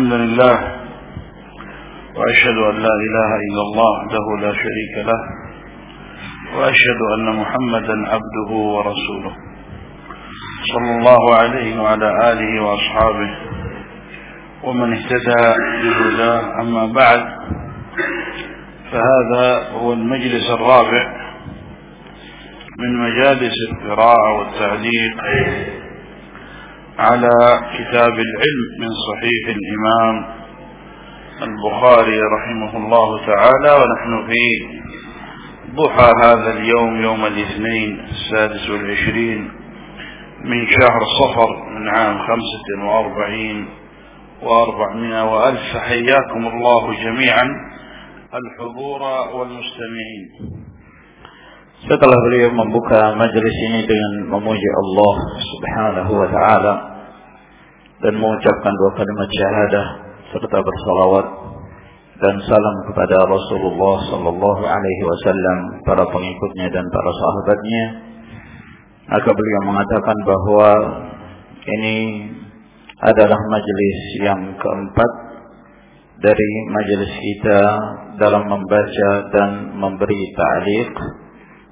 الحمد لله وأشهد أن لا إله إلا الله وحده لا شريك له وأشهد أن محمدا عبده ورسوله. صلى الله عليه وعلى آله وأصحابه ومن اهتدى بهداه. أما بعد فهذا هو المجلس الرابع من مجالس القراءة والتعليق على كتاب العلم من صحيح الإمام البخاري رحمه الله تعالى ونحن في ضحى هذا اليوم يوم الاثنين السادس والعشرين من شهر صفر من عام خمسة وأربعين وأربعمائة وألف. حياكم الله جميعا الحضور والمستمعين. Setelah beliau membuka majelis ini dengan memuji Allah Subhanahu wa taala dan mengucapkan dua kalimat syahadah serta bersalawat dan salam kepada Rasulullah sallallahu alaihi wasallam, para pengikutnya dan para sahabatnya, maka beliau mengatakan bahwa ini adalah majelis yang keempat dari majelis kita dalam membaca dan memberi ta'liq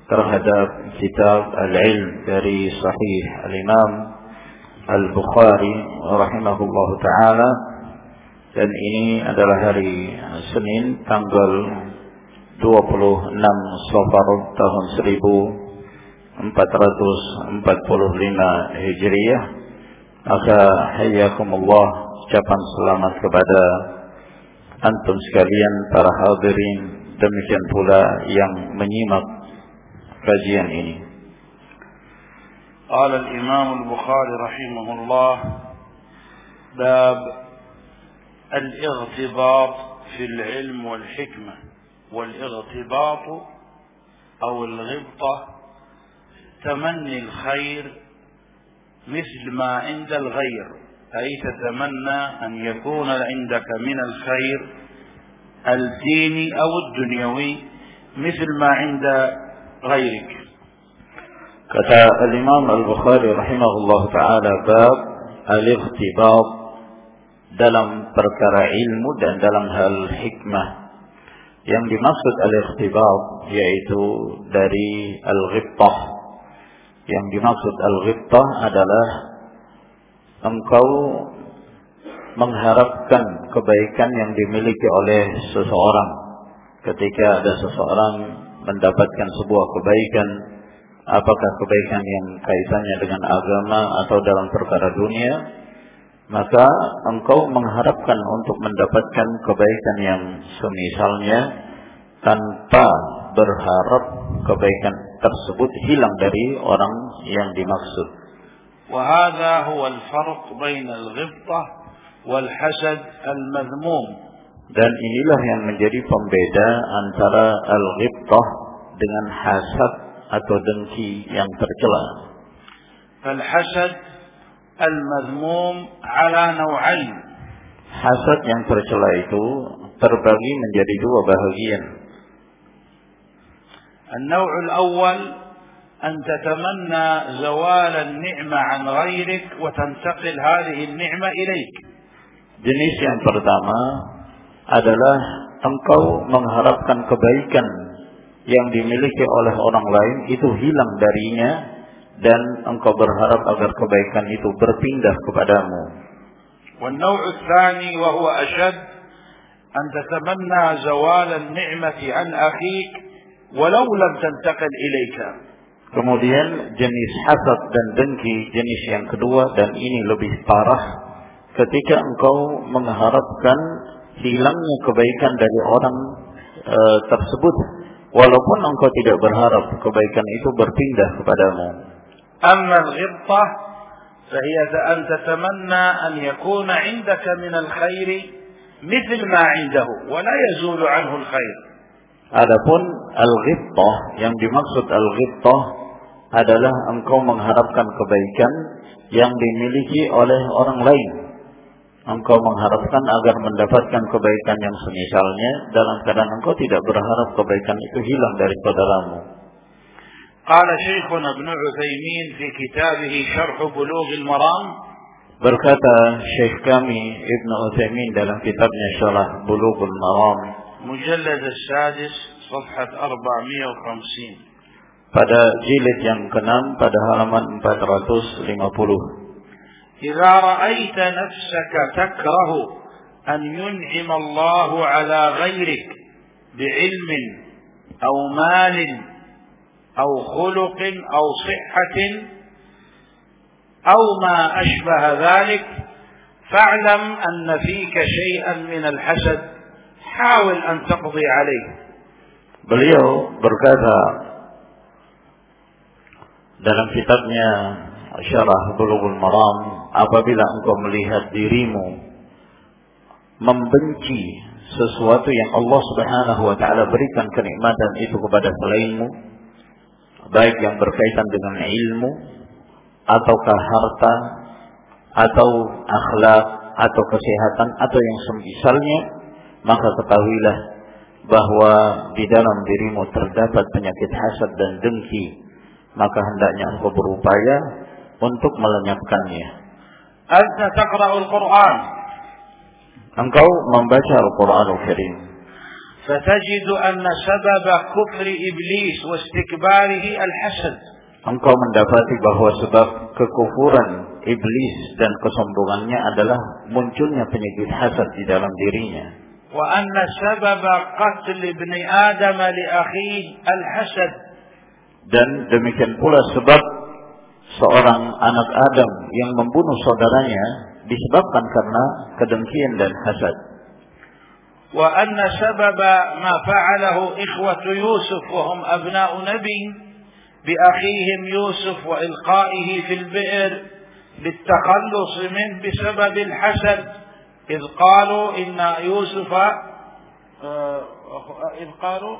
terhadap kitab Al-Ilm dari Sahih Al-Imam Al-Bukhari rahimahullah taala. Dan ini adalah hari Senin tanggal 26 Safar tahun 1445 Hijriah. Maka hayyakumullah ucapan selamat kepada antum sekalian para hadirin. Demikian pula yang menyimak kajian ini. قال الإمام البخاري رحمه الله باب الاغتباط في العلم والحكمة والاغتباط أو الغبطة تمني الخير مثل ما عند الغير أي تتمنى أن يكون عندك من الخير الديني أو الدنيوي مثل ما عند غيرك Kata Al-Imam Al-Bukhari rahimahullah ta'ala bab al-ikhtibab dalam perkara ilmu dan dalam hal hikmah. Yang dimaksud al-ikhtibab yaitu dari al-ghittah. Yang dimaksud al-ghittah adalah engkau mengharapkan kebaikan yang dimiliki oleh seseorang ketika ada seseorang mendapatkan sebuah kebaikan apakah kebaikan yang kaitannya dengan agama atau dalam perkara dunia maka engkau mengharapkan untuk mendapatkan kebaikan yang semisalnya tanpa berharap kebaikan tersebut hilang dari orang yang dimaksud. وهذا هو الفرق بين الغبطة والحسد المذموم Dan inilah yang menjadi pembeda antara al-ghibtah dengan hasad atau dengki yang tercela. فالحسد المذموم على نوعين Hasad yang tercela itu terbagi menjadi dua bahagian. النوع الأول أن تتمنى زوال النعمة عن غيرك وتنتقل هذه النعمة إليك Jenis yang pertama adalah engkau mengharapkan kebaikan yang dimiliki oleh orang lain itu hilang darinya dan engkau berharap agar kebaikan itu berpindah kepadamu. والنوع الثاني وهو أشد أن تتمنى زوال النعمة عن أخيك ولو لم تنتقل إليك Kemudian jenis hasad dan dengki jenis yang kedua dan ini lebih parah ketika engkau mengharapkan hilangnya kebaikan dari orang e, tersebut walaupun engkau tidak berharap kebaikan itu berpindah kepadamu. أما الغبطة فهي أن تتمنى أن يكون عندك من الخير مثل ما عنده ولا يزول عنه الخير Adapun al-ghibtah yang dimaksud al-ghibtah adalah engkau mengharapkan kebaikan yang dimiliki oleh orang lain. Engkau mengharapkan agar mendapatkan kebaikan yang semisalnya dalam keadaan engkau tidak berharap kebaikan itu hilang dari saudaramu. قال شيخنا ابن عثيمين في كتابه شرح بلوغ المرام Berkata Syekh kami Ibn Uthaymin dalam kitabnya Syarah Bulughul Maram مجلد السادس صفحة 450 pada jilid yang ke-6 pada halaman 450 إذا رأيت نفسك تكره أن ينعم الله على غيرك بعلم أو مال أو خلق أو صحة أو ما أشبه ذلك فاعلم أن فيك شيئا من الحسد حاول أن تقضي عليه. Beliau berkata dalam kitabnya Syarah Bulughul Maram, apabila engkau melihat dirimu membenci sesuatu yang Allah Subhanahu wa taala berikan kenikmatan itu kepada selainmu, baik yang berkaitan dengan ilmu ataukah harta atau akhlak atau kesehatan atau yang semisalnya, maka ketahuilah bahwa di dalam dirimu terdapat penyakit hasad dan dengki, maka hendaknya engkau berupaya untuk melenyapkannya. Anta taqra'ul Qur'an. Engkau membaca Al-Quran Al-Karim. Fatajidu anna sababa kufri iblis wa istikbarihi al-hasad. Engkau mendapati bahwa sebab kekufuran iblis dan kesombongannya adalah munculnya penyakit hasad di dalam dirinya. Wa anna sababa qatl ibn Adam li akhihi al-hasad. Dan demikian pula sebab seorang anak Adam yang membunuh saudaranya disebabkan karena kedengkian dan hasad. Wa anna sababa ma fa'alahu ikhwatu Yusuf wa hum abna'u Nabi bi akhihim Yusuf wa ilqa'ihi fil bi'r للتخلص منه بسبب الحسد إذ قالوا إن يوسف إذ قالوا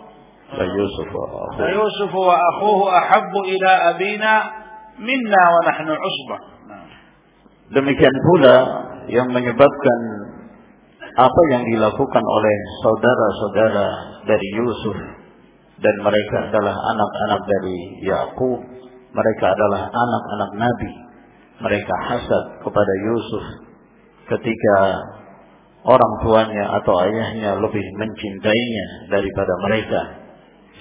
فيوسف وأخوه أحب إلى أبينا minna wa nahnu usba. Nah. Demikian pula yang menyebabkan apa yang dilakukan oleh saudara-saudara dari Yusuf dan mereka adalah anak-anak dari Yakub, mereka adalah anak-anak Nabi. Mereka hasad kepada Yusuf ketika orang tuanya atau ayahnya lebih mencintainya daripada mereka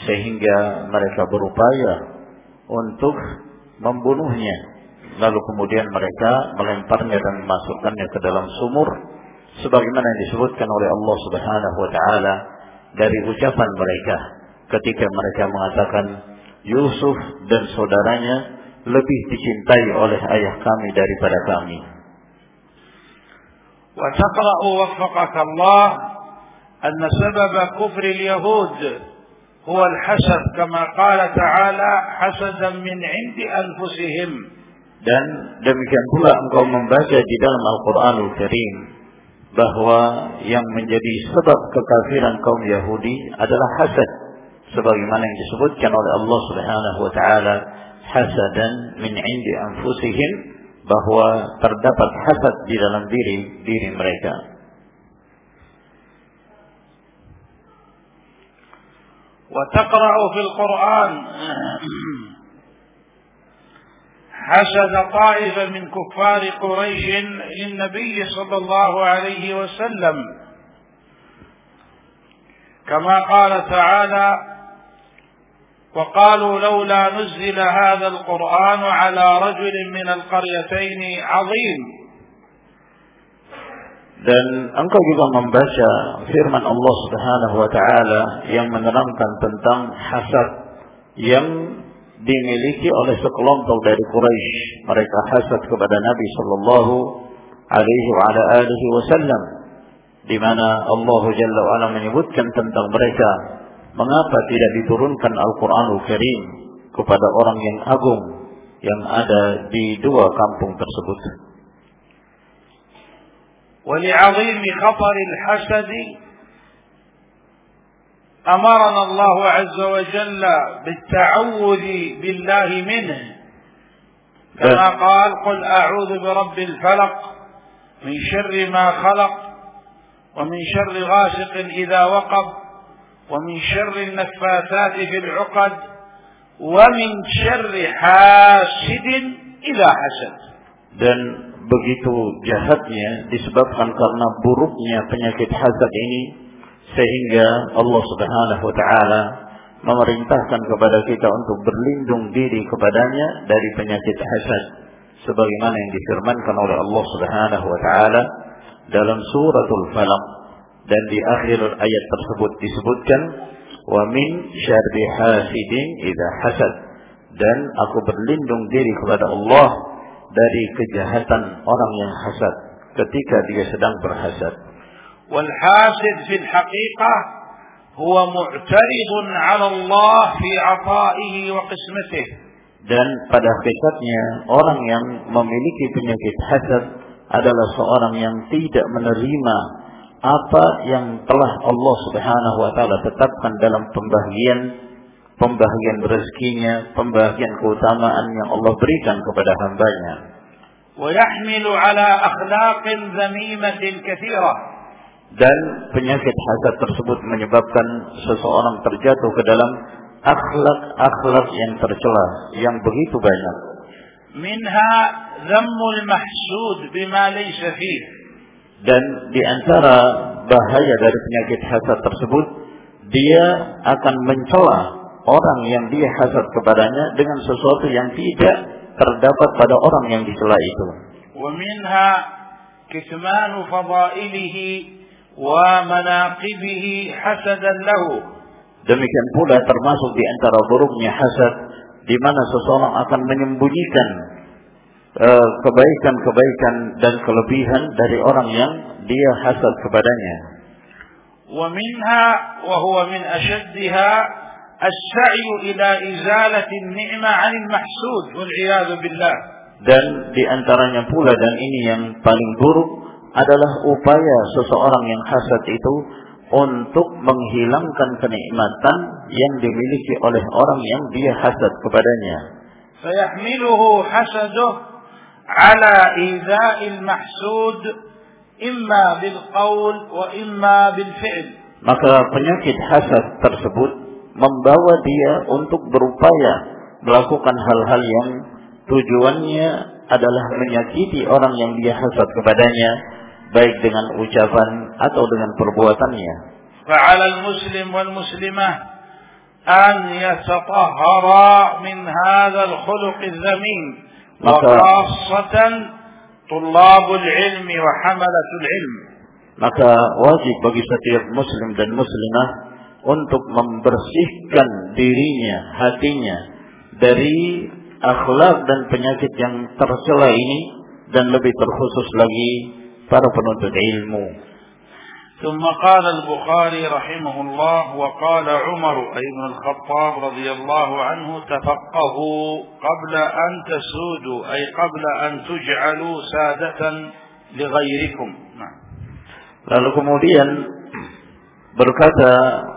sehingga mereka berupaya untuk membunuhnya lalu kemudian mereka melemparnya dan memasukkannya ke dalam sumur sebagaimana yang disebutkan oleh Allah Subhanahu wa taala dari ucapan mereka ketika mereka mengatakan Yusuf dan saudaranya lebih dicintai oleh ayah kami daripada kami وتقرأ وفقك الله أن سبب كفر اليهود هو الحسد كما قال تعالى حسدا من عند أنفسهم dan demikian pula engkau membaca di dalam Al-Qur'anul Karim bahwa yang menjadi sebab kekafiran kaum Yahudi adalah hasad sebagaimana yang disebutkan oleh Allah Subhanahu wa taala hasadan min indi anfusihim bahwa terdapat hasad di dalam diri diri mereka وتقرأ في القرآن. حسد طائفة من كفار قريش للنبي صلى الله عليه وسلم. كما قال تعالى وقالوا لولا نزل هذا القرآن على رجل من القريتين عظيم. Dan engkau juga membaca firman Allah Subhanahu wa taala yang menerangkan tentang hasad yang dimiliki oleh sekelompok dari Quraisy. Mereka hasad kepada Nabi sallallahu alaihi wa ala alihi wasallam di mana Allah Jalla wa ala menyebutkan tentang mereka mengapa tidak diturunkan Al-Qur'anul Karim kepada orang yang agung yang ada di dua kampung tersebut. ولعظيم خطر الحسد أمرنا الله عز وجل بالتعوذ بالله منه. كما قال قل أعوذ برب الفلق من شر ما خلق ومن شر غاسق إذا وقب ومن شر النفاثات في العقد ومن شر حاسد إذا حسد. Dan begitu jahatnya disebabkan karena buruknya penyakit hasad ini sehingga Allah Subhanahu wa taala memerintahkan kepada kita untuk berlindung diri kepadanya dari penyakit hasad sebagaimana yang difirmankan oleh Allah Subhanahu wa taala dalam suratul Falaq. Dan di akhir ayat tersebut disebutkan wa min syarri hasidin idza hasad. Dan aku berlindung diri kepada Allah dari kejahatan orang yang hasad ketika dia sedang berhasad. Wal hasid fil haqiqah huwa mu'taridun 'ala Allah fi 'ata'ihi wa qismatihi. Dan pada hakikatnya orang yang memiliki penyakit hasad adalah seorang yang tidak menerima apa yang telah Allah Subhanahu wa taala tetapkan dalam pembagian pembagian rezekinya, pembagian keutamaan yang Allah berikan kepada hambanya. ويحمل على أخلاق ذميمة كثيرة dan penyakit hasad tersebut menyebabkan seseorang terjatuh ke dalam akhlak-akhlak yang tercela yang begitu banyak. Minha dhammul mahsud bima laysa fih. Dan di antara bahaya dari penyakit hasad tersebut, dia akan mencela orang yang dia hasad kepadanya dengan sesuatu yang tidak terdapat pada orang yang dicela itu. ومنها كتمان فضائله ومناقبه حسدا له. Demikian pula termasuk di antara buruknya hasad di mana seseorang akan menyembunyikan eh, kebaikan-kebaikan uh, dan kelebihan dari orang yang dia hasad kepadanya. ومنها وهو من أشدها السعي إلى إزالة النعمة عن المحسود والعياذ بالله dan diantaranya pula dan ini yang paling buruk adalah upaya seseorang yang hasad itu untuk menghilangkan kenikmatan yang dimiliki oleh orang yang dia hasad kepadanya. فيحمله حسده على إيذاء المحسود إما بالقول وإما بالفعل. Maka penyakit hasad tersebut membawa dia untuk berupaya melakukan hal-hal yang tujuannya adalah menyakiti orang yang dia hasad kepadanya baik dengan ucapan atau dengan perbuatannya. فعلى المسلم والمسلمة أن يتطهرا من هذا الخلق الذميم وخاصة طلاب العلم وحملة العلم. Maka wajib bagi setiap muslim dan muslimah untuk membersihkan dirinya, hatinya dari akhlak dan penyakit yang tercela ini dan lebih terkhusus lagi para penuntut ilmu. ثم قال البخاري رحمه الله وقال عمر أي بن الخطاب رضي الله عنه تفقهوا قبل أن تسودوا أي قبل أن تجعلوا سادة لغيركم Lalu kemudian Berkata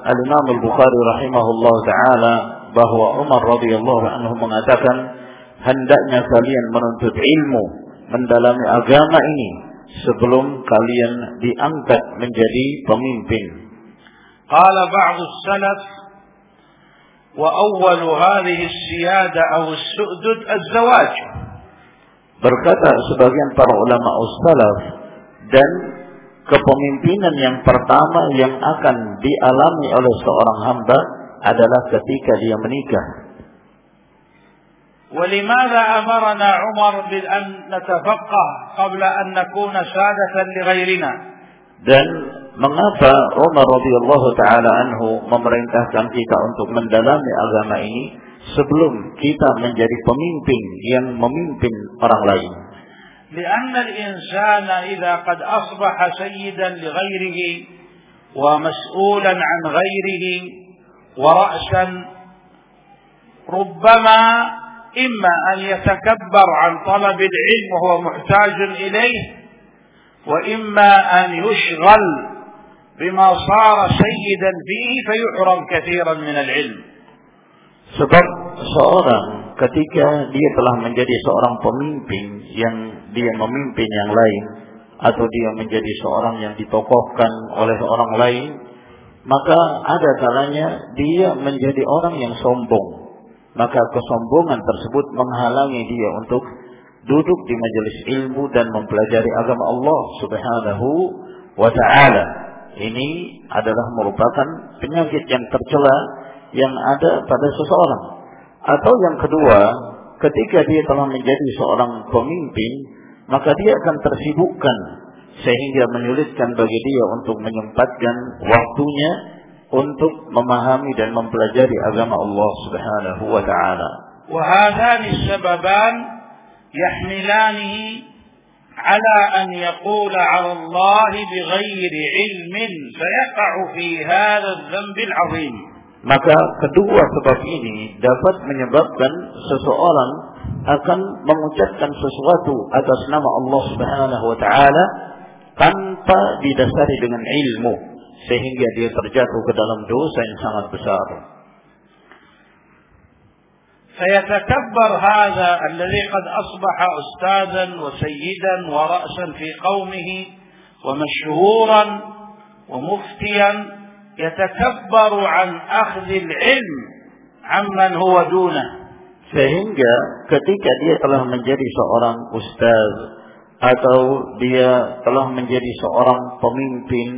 Al-Imam Al-Bukhari rahimahullah taala bahwa Umar radhiyallahu anhu mengatakan hendaknya kalian menuntut ilmu, mendalami agama ini sebelum kalian diangkat menjadi pemimpin. Qala ba'du salaf wa awwalu hadhihi as-siyada aw as-su'dud az-zawaj. Berkata sebagian para ulama salaf dan kepemimpinan yang pertama yang akan dialami oleh seorang hamba adalah ketika dia menikah. ولماذا أمرنا عمر بأن نتفقه قبل أن نكون سادة لغيرنا dan mengapa Umar radhiyallahu taala anhu memerintahkan kita untuk mendalami agama ini sebelum kita menjadi pemimpin yang memimpin orang lain لأن الإنسان إذا قد أصبح سيدا لغيره ومسؤولا عن غيره ورأسا ربما إما أن يتكبر عن طلب العلم وهو محتاج إليه وإما أن يشغل بما صار سيدا فيه فيحرم كثيرا من العلم. seorang ketika dia telah menjadi seorang pemimpin yang dia memimpin yang lain atau dia menjadi seorang yang ditokohkan oleh orang lain maka ada kalanya dia menjadi orang yang sombong maka kesombongan tersebut menghalangi dia untuk duduk di majelis ilmu dan mempelajari agama Allah Subhanahu wa taala. Ini adalah merupakan penyakit yang tercela yang ada pada seseorang. Atau yang kedua, ketika dia telah menjadi seorang pemimpin, maka dia akan tersibukkan sehingga menyulitkan bagi dia untuk menyempatkan waktunya untuk memahami dan mempelajari agama Allah Subhanahu wa taala. وهذان السببان يحملانه على أن يقول على الله بغير علم فيقع في هذا الذنب العظيم Maka kedua sebab ini dapat menyebabkan seseorang akan mengucapkan sesuatu atas nama Allah Subhanahu wa taala tanpa didasari dengan ilmu sehingga dia terjatuh ke dalam dosa yang sangat besar. فيتكبر هذا الذي قد أصبح أستاذا وسيدا ورأسا في قومه ومشهورا ومفتيا yatakabbaru an ilm amman huwa sehingga ketika dia telah menjadi seorang ustaz atau dia telah menjadi seorang pemimpin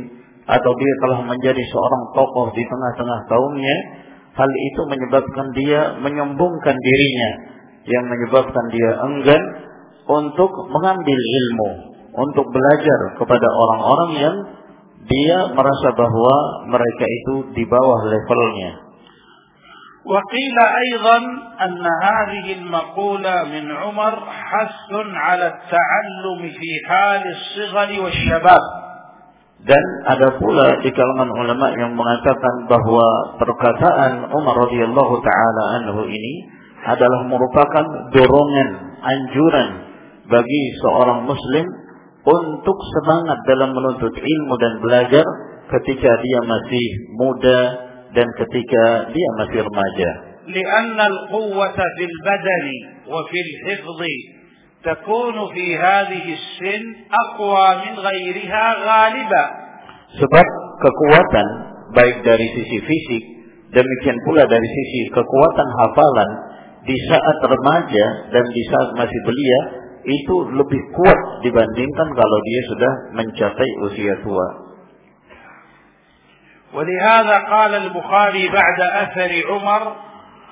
atau dia telah menjadi seorang tokoh di tengah-tengah kaumnya hal itu menyebabkan dia menyombongkan dirinya. Yang menyebabkan dia enggan untuk mengambil ilmu untuk belajar kepada orang-orang yang dia merasa bahwa mereka itu di bawah levelnya وقيل أيضا أن هذه المقولة من عمر حث على التعلم في حال الصغر والشباب dan ada pula di kalangan ulama yang mengatakan bahwa perkataan Umar radhiyallahu taala anhu ini adalah merupakan dorongan, anjuran bagi seorang muslim untuk semangat dalam menuntut ilmu dan belajar ketika dia masih muda dan ketika dia masih remaja. لأن القوة في البدن وفي الحفظ تكون في هذه السن أقوى من غيرها غالبا Sebab kekuatan baik dari sisi fisik demikian pula dari sisi kekuatan hafalan di saat remaja dan di saat masih belia itu lebih kuat dibandingkan kalau dia sudah mencapai usia tua. ولهذا قال البخاري بعد أثر عمر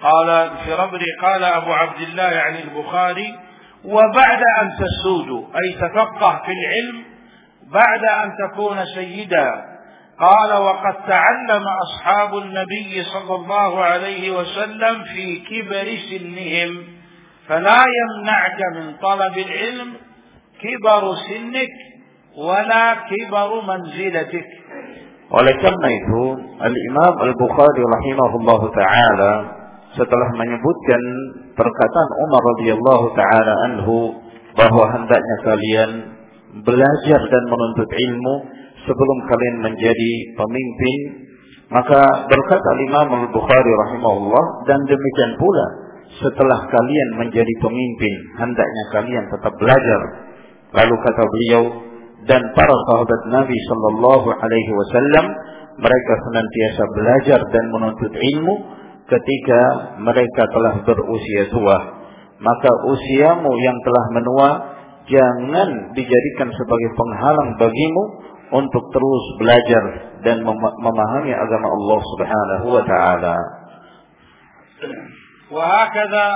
قال في ربري قال أبو عبد الله يعني البخاري وبعد أن تسود أي تفقه في العلم بعد أن تكون سيدا قال وقد تعلم أصحاب النبي صلى الله عليه وسلم في كبر سنهم فلا يمنعك من طلب العلم كبر سنك ولا كبر منزلتك Oleh karena itu, Al-Imam Al-Bukhari rahimahullahu taala setelah menyebutkan perkataan Umar radhiyallahu taala anhu bahwa hendaknya kalian belajar dan menuntut ilmu sebelum kalian menjadi pemimpin, maka berkata Imam Al-Bukhari rahimahullah dan demikian pula setelah kalian menjadi pemimpin, hendaknya kalian tetap belajar. Lalu kata beliau, dan para sahabat Nabi Shallallahu Alaihi Wasallam mereka senantiasa belajar dan menuntut ilmu ketika mereka telah berusia tua. Maka usiamu yang telah menua jangan dijadikan sebagai penghalang bagimu untuk terus belajar dan memahami agama Allah Subhanahu wa taala. وهكذا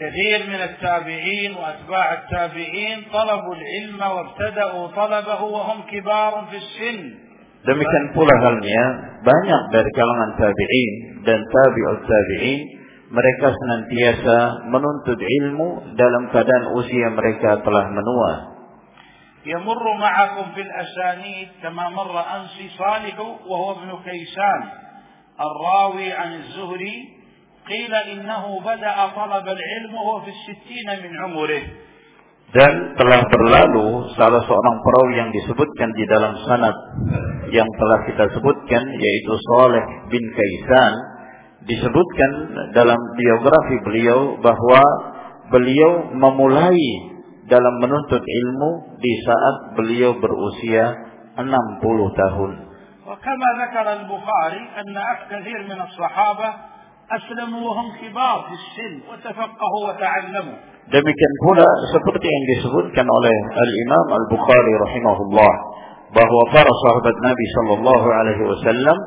كثير من التابعين وأتباع التابعين طلبوا العلم وابتدأوا طلبه وهم كبار في السن Demikian pula halnya banyak dari kalangan tabi'in dan tabi'ut tabi'in mereka senantiasa menuntut ilmu dalam keadaan usia mereka telah menua. يمر معكم في الأسانيد كما مر أنسي صالح وهو ابن كيسان الراوي عن الزهري قيل إنه بدأ طلب العلم وهو في الستين من عمره Dan telah berlalu salah seorang perawi yang disebutkan di dalam sanad yang telah kita sebutkan yaitu Saleh bin Kaisan disebutkan dalam biografi beliau bahwa beliau memulai dalam menuntut ilmu di saat beliau berusia 60 tahun. وكما ذكر البخاري أن كثير من الصحابة أسلموا وهم كبار في السن وتفقهوا وتعلموا Demikian pula seperti yang disebutkan oleh Al-Imam Al-Bukhari rahimahullah bahwa para sahabat Nabi sallallahu alaihi wasallam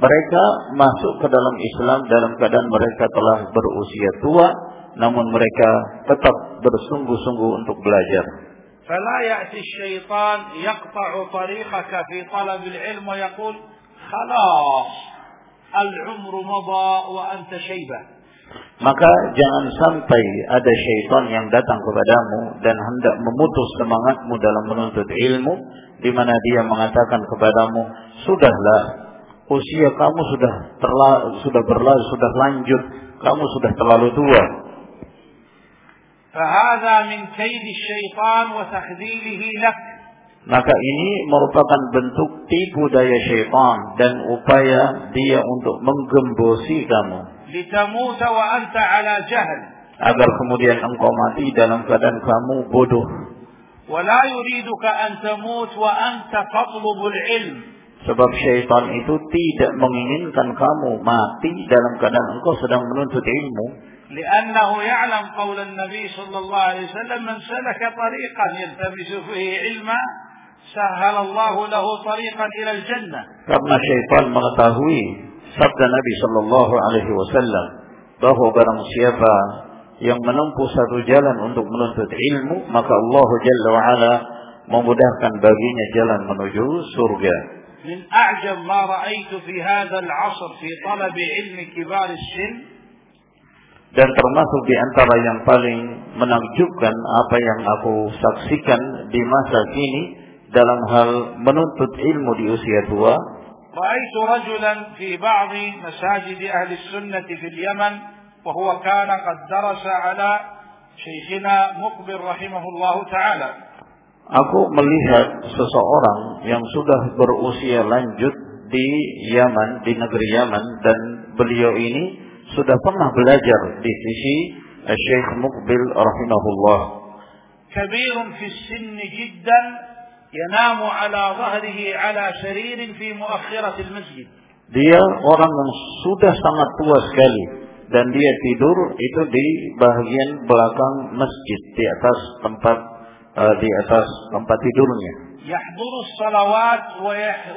mereka masuk ke dalam Islam dalam keadaan mereka telah berusia tua namun mereka tetap bersungguh-sungguh untuk belajar. فلا يأتي الشيطان يقطع طريقك في طلب العلم ويقول خلاص العمر مضى وأنت شيبة Maka jangan sampai ada syaitan yang datang kepadamu dan hendak memutus semangatmu dalam menuntut ilmu di mana dia mengatakan kepadamu, "Sudahlah, usia kamu sudah terla, sudah berlalu, sudah lanjut, kamu sudah terlalu tua." فهذا من كيد الشيطان وتخذيله لك maka ini merupakan bentuk tipu daya syaitan dan upaya dia untuk menggembosi kamu. لتموت وأنت على جهل. Agar kemudian engkau mati dalam keadaan kamu bodoh. ولا يريدك أن تموت وأنت تطلب العلم. Sebab syaitan itu tidak menginginkan kamu mati dalam keadaan engkau sedang menuntut ilmu. لأنه يعلم قول النبي صلى الله عليه وسلم من سلك طريقا يلتمس فيه علما سهل sahhalallahu lahu tariqan ila jannah karena syaitan mengetahui sabda Nabi sallallahu alaihi wasallam bahwa barang siapa yang menempuh satu jalan untuk menuntut ilmu maka Allah Jalla wa ala memudahkan baginya jalan menuju surga. Min a'jab ma ra'aitu fi hadha al-'asr fi talab ilmi kibar as-sin dan termasuk di antara yang paling menakjubkan apa yang aku saksikan di masa kini dalam hal menuntut ilmu di usia tua. رأيت رجلا في بعض مساجد أهل السنة في اليمن وهو كان قد درس على شيخنا مقبل رحمه الله تعالى. Aku melihat seseorang yang sudah berusia lanjut di Yaman, di negeri Yaman dan beliau ini sudah pernah belajar di sisi Syekh Mukbil rahimahullah. كبير في السن جدا ينام على ظهره على سرير في مؤخرة المسجد. Dia orang yang sudah sangat tua sekali dan dia tidur itu di bagian belakang masjid di atas tempat uh, di atas tempat tidurnya. يحضر الصلوات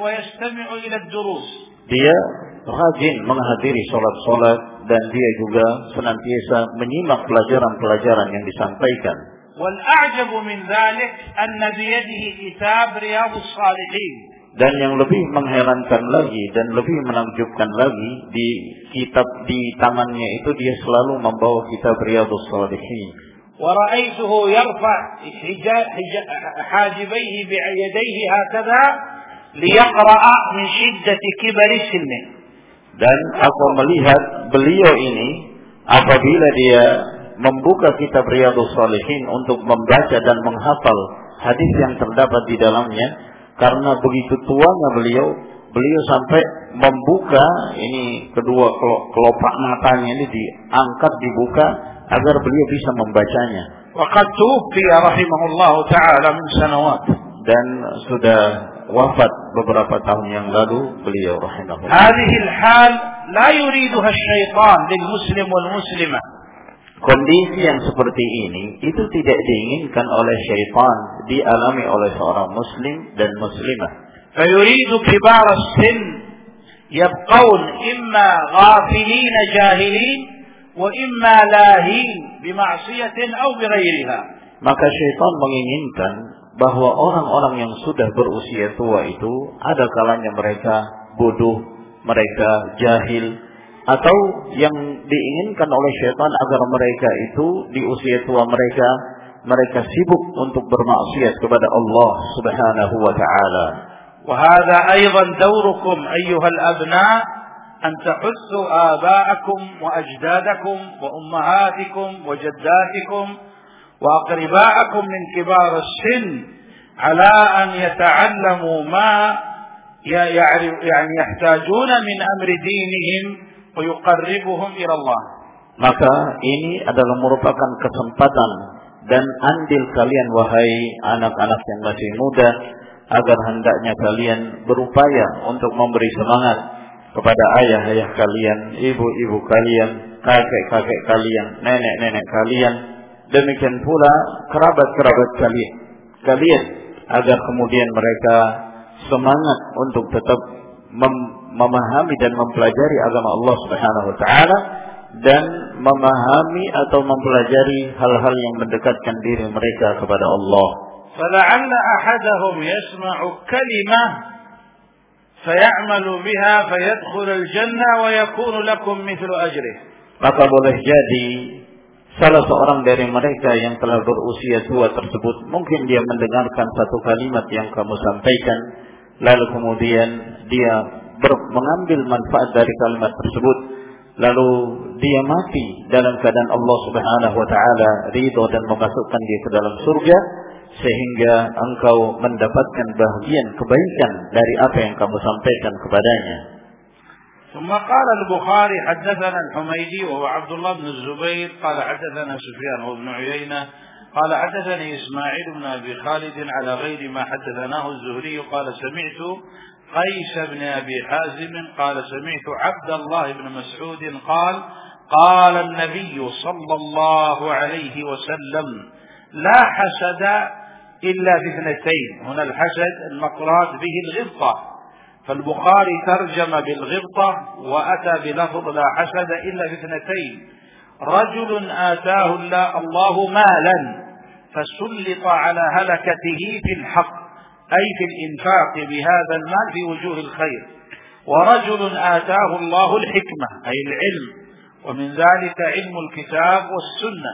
ويستمع إلى الدروس. Dia rajin menghadiri sholat-sholat dan dia juga senantiasa menyimak pelajaran-pelajaran yang disampaikan. والأعجب من ذلك أن بيده كتاب رياض الصالحين. Dan yang lebih mengherankan lagi dan lebih menakjubkan lagi di kitab di tangannya itu dia selalu membawa kitab Riyadhus Shalihin. ورأيته يرفع حاجبيه بيديه هكذا ليقرأ من شدة كبر سنه. Dan aku melihat beliau ini apabila dia membuka kitab Riyadhus Shalihin untuk membaca dan menghafal hadis yang terdapat di dalamnya karena begitu tuanya beliau beliau sampai membuka ini kedua kelopak matanya ini diangkat dibuka agar beliau bisa membacanya. Waqad tuwfiya rahimahullah taala min sanawat dan sudah wafat beberapa tahun yang lalu beliau rahimahullah. Hadhihi al-hal la yuriduha asy-syaitan lil muslim wal muslimah. Kondisi yang seperti ini itu tidak diinginkan oleh syaitan dialami oleh seorang muslim dan muslimah. Fayuridu kibar sin yabqawun imma ghafilina jahilin wa imma lahin bima'asiyatin au bighairiha. Maka syaitan menginginkan bahwa orang-orang yang sudah berusia tua itu ada kalanya mereka bodoh, mereka jahil, atau yang diinginkan oleh syaitan agar mereka itu di usia tua mereka mereka sibuk untuk bermaksiat kepada Allah Subhanahu wa taala. وهذا أيضا دوركم أيها الأبناء أن تحثوا آباءكم وأجدادكم وأمهاتكم وجداتكم وأقرباءكم من كبار السن على أن يتعلموا ما يعني يحتاجون من أمر دينهم ويقربهم إلى الله Maka ini adalah merupakan kesempatan dan andil kalian wahai anak-anak yang masih muda agar hendaknya kalian berupaya untuk memberi semangat kepada ayah-ayah kalian, ibu-ibu kalian, kakek-kakek kalian, nenek-nenek kalian demikian pula kerabat-kerabat kalian kalian agar kemudian mereka semangat untuk tetap mem memahami dan mempelajari agama Allah Subhanahu wa taala dan memahami atau mempelajari hal-hal yang mendekatkan diri mereka kepada Allah. فلعل أحدهم يسمع كلمة فيعمل بها فيدخل الجنة ويكون لكم مثل أجره. Maka boleh jadi salah seorang dari mereka yang telah berusia tua tersebut mungkin dia mendengarkan satu kalimat yang kamu sampaikan lalu kemudian dia ber, mengambil manfaat dari kalimat tersebut lalu dia mati dalam keadaan Allah Subhanahu wa taala ridho dan memasukkan dia ke dalam surga sehingga engkau mendapatkan bagian kebaikan dari apa yang kamu sampaikan kepadanya. ثم قال البخاري حدثنا الحميدي وهو عبد الله بن الزبير قال حدثنا سفيان وابن عيينة قال حدثني إسماعيل بن أبي خالد على غير ما حدثناه الزهري قال سمعت قيس بن أبي حازم قال سمعت عبد الله بن مسعود قال قال النبي صلى الله عليه وسلم لا حسد إلا في اثنتين هنا الحسد المقرات به الغبطة فالبخاري ترجم بالغبطة وأتى بلفظ لا حسد إلا في اثنتين رجل آتاه الله مالا فسلط على هلكته في الحق أي في الإنفاق بهذا المال في وجوه الخير. ورجل آتاه الله الحكمة أي العلم ومن ذلك علم الكتاب والسنة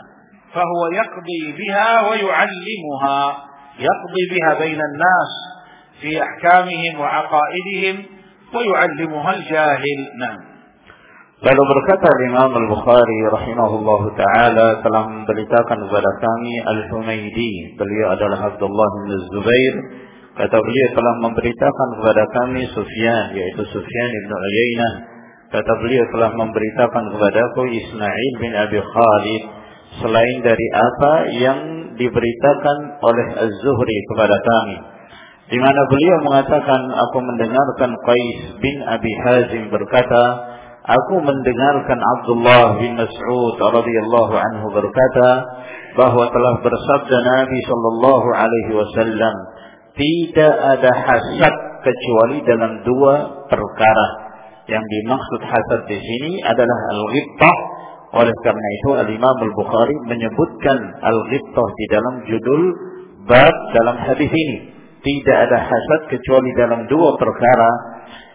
فهو يقضي بها ويعلمها يقضي بها بين الناس في أحكامهم وعقائدهم ويعلمها الجاهل. نعم. Lalu berkata Imam Al-Bukhari rahimahullahu taala telah memberitakan kepada kami Al-Humaidi, beliau adalah Abdullah bin Zubair. Kata beliau telah memberitakan kepada kami Sufyan, yaitu Sufyan ibn Uyainah. Kata beliau telah memberitakan kepadaku Ismail bin Abi Khalid selain dari apa yang diberitakan oleh Az-Zuhri kepada kami. Di mana beliau mengatakan aku mendengarkan Qais bin Abi Hazim berkata, aku mendengarkan Abdullah bin Mas'ud radhiyallahu anhu berkata bahwa telah bersabda Nabi sallallahu alaihi wasallam tidak ada hasad kecuali dalam dua perkara. Yang dimaksud hasad di sini adalah al-ghibtah. Oleh karena itu Al-Imam Al-Bukhari menyebutkan al-ghibtah di dalam judul bab dalam hadis ini. Tidak ada hasad kecuali dalam dua perkara.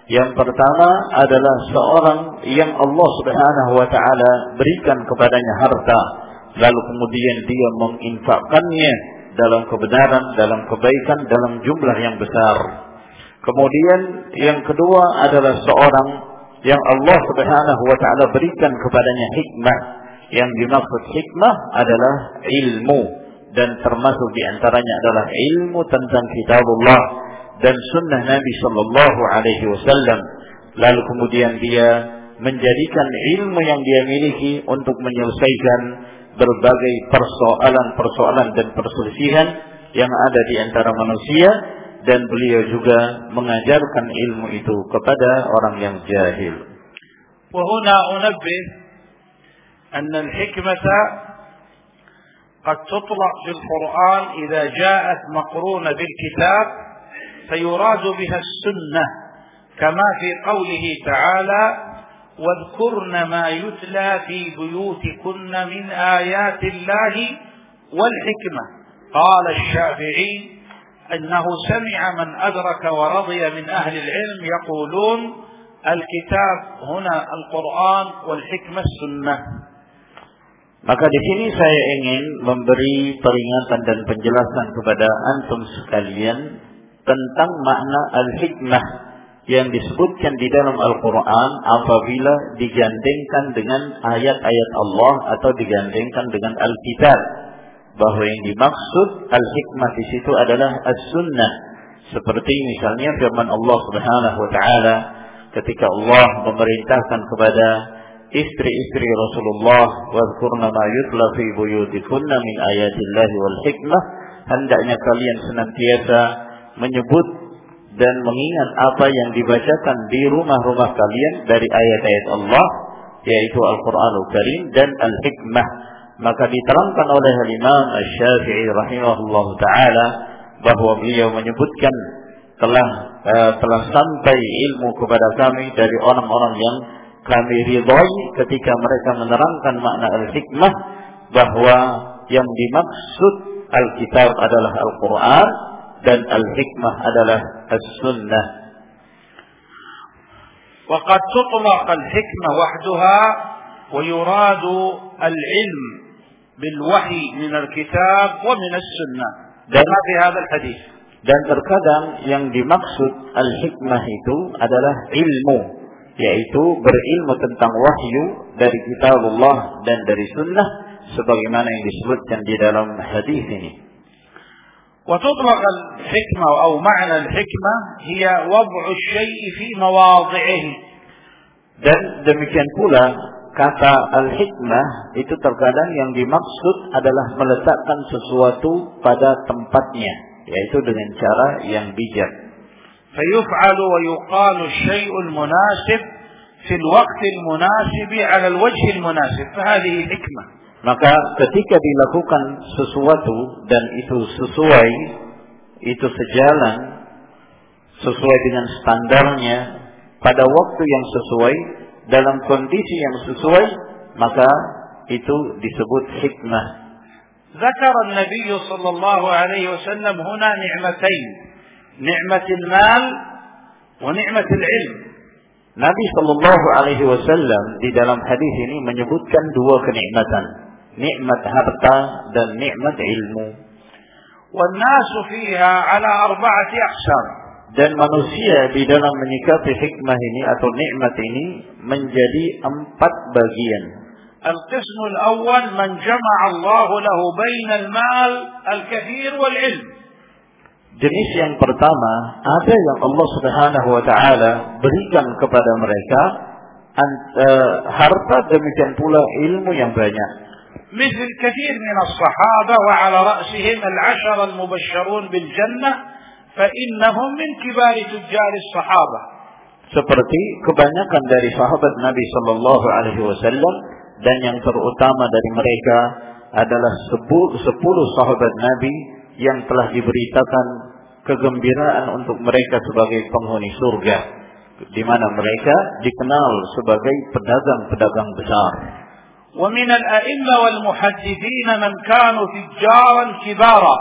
Yang pertama adalah seorang yang Allah Subhanahu wa taala berikan kepadanya harta lalu kemudian dia menginfakkannya dalam kebenaran, dalam kebaikan, dalam jumlah yang besar. Kemudian yang kedua adalah seorang yang Allah Subhanahu wa taala berikan kepadanya hikmah. Yang dimaksud hikmah adalah ilmu dan termasuk di antaranya adalah ilmu tentang kitabullah dan sunnah Nabi sallallahu alaihi wasallam. Lalu kemudian dia menjadikan ilmu yang dia miliki untuk menyelesaikan berbagai persoalan-persoalan dan perselisihan yang ada di antara manusia dan beliau juga mengajarkan ilmu itu kepada orang yang jahil. وهنا أنبه أن الحكمة قد تطلق في القرآن إذا جاءت مقرونة بالكتاب فيراد بها السنة كما في قوله تعالى واذكرن ما يتلى في بيوتكن من آيات الله والحكمة. قال الشافعي أنه سمع من أدرك ورضي من أهل العلم يقولون الكتاب هنا القرآن والحكمة السنة. Maka di sini saya ingin memberi peringatan dan penjelasan kepada antum sekalian tentang makna al-hikmah. Yang disebutkan di dalam Al-Quran apabila digandengkan dengan ayat-ayat Allah atau digandengkan dengan Al-Kitab. Bahwa yang dimaksud Al-Hikmah di situ adalah As-Sunnah. Seperti misalnya firman Allah Subhanahu wa taala ketika Allah memerintahkan kepada istri-istri Rasulullah wadhkurna ma yutla fi buyutikunna min ayatillahi wal hikmah hendaknya kalian senantiasa menyebut dan mengingat apa yang dibacakan di rumah-rumah kalian dari ayat-ayat Allah yaitu Al-Qur'anul Karim dan Al-Hikmah. maka diterangkan oleh Imam Asy-Syafi'i rahimahullah taala bahwa beliau menyebutkan telah uh, telah sampai ilmu kepada kami dari orang-orang yang kami ridhoi ketika mereka menerangkan makna al-hikmah bahwa yang dimaksud Alkitab adalah Al-Quran dan Al-Hikmah adalah As-Sunnah. وقد تطلق الحكمة وحدها ويراد العلم بالوحي من الكتاب ومن السنة dan في هذا الحديث dan terkadang yang dimaksud al-hikmah itu adalah ilmu yaitu berilmu tentang wahyu dari kitabullah dan dari sunnah sebagaimana yang disebutkan di dalam hadis ini. وتطلق الحكمة أو معنى الحكمة هي وضع الشيء في مواضعه dan demikian pula kata al-hikmah itu terkadang yang dimaksud adalah meletakkan sesuatu pada tempatnya yaitu dengan cara yang bijak فيفعل ويقال الشيء المناسب في الوقت المناسب على الوجه المناسب فهذه حكمة maka ketika dilakukan sesuatu dan itu sesuai itu sejalan sesuai dengan standarnya pada waktu yang sesuai dalam kondisi yang sesuai maka itu disebut hikmah ذكر النبي صلى الله عليه وسلم هنا نعمتين نعمة المال ونعمة العلم Nabi Shallallahu Alaihi Wasallam di dalam hadis ini menyebutkan dua kenikmatan, nikmat harta dan nikmat ilmu. والناس فيها على أربعة أقسام. Dan manusia di dalam menyikapi hikmah ini atau nikmat ini menjadi empat bagian. القسم الأول من جمع الله له بين المال الكثير والعلم. Jenis yang pertama ada yang Allah Subhanahu wa taala berikan kepada mereka uh, harta demikian pula ilmu yang banyak. مثل كثير من الصحابة وعلى رأسهم العشر المبشرون بالجنة فإنهم من كبار تجار الصحابة. Seperti kebanyakan dari sahabat Nabi Shallallahu Alaihi Wasallam dan yang terutama dari mereka adalah sepuluh sahabat Nabi yang telah diberitakan kegembiraan untuk mereka sebagai penghuni surga di mana mereka dikenal sebagai pedagang-pedagang besar. ومن الأئمة والمحدثين من كانوا تجارا كبارا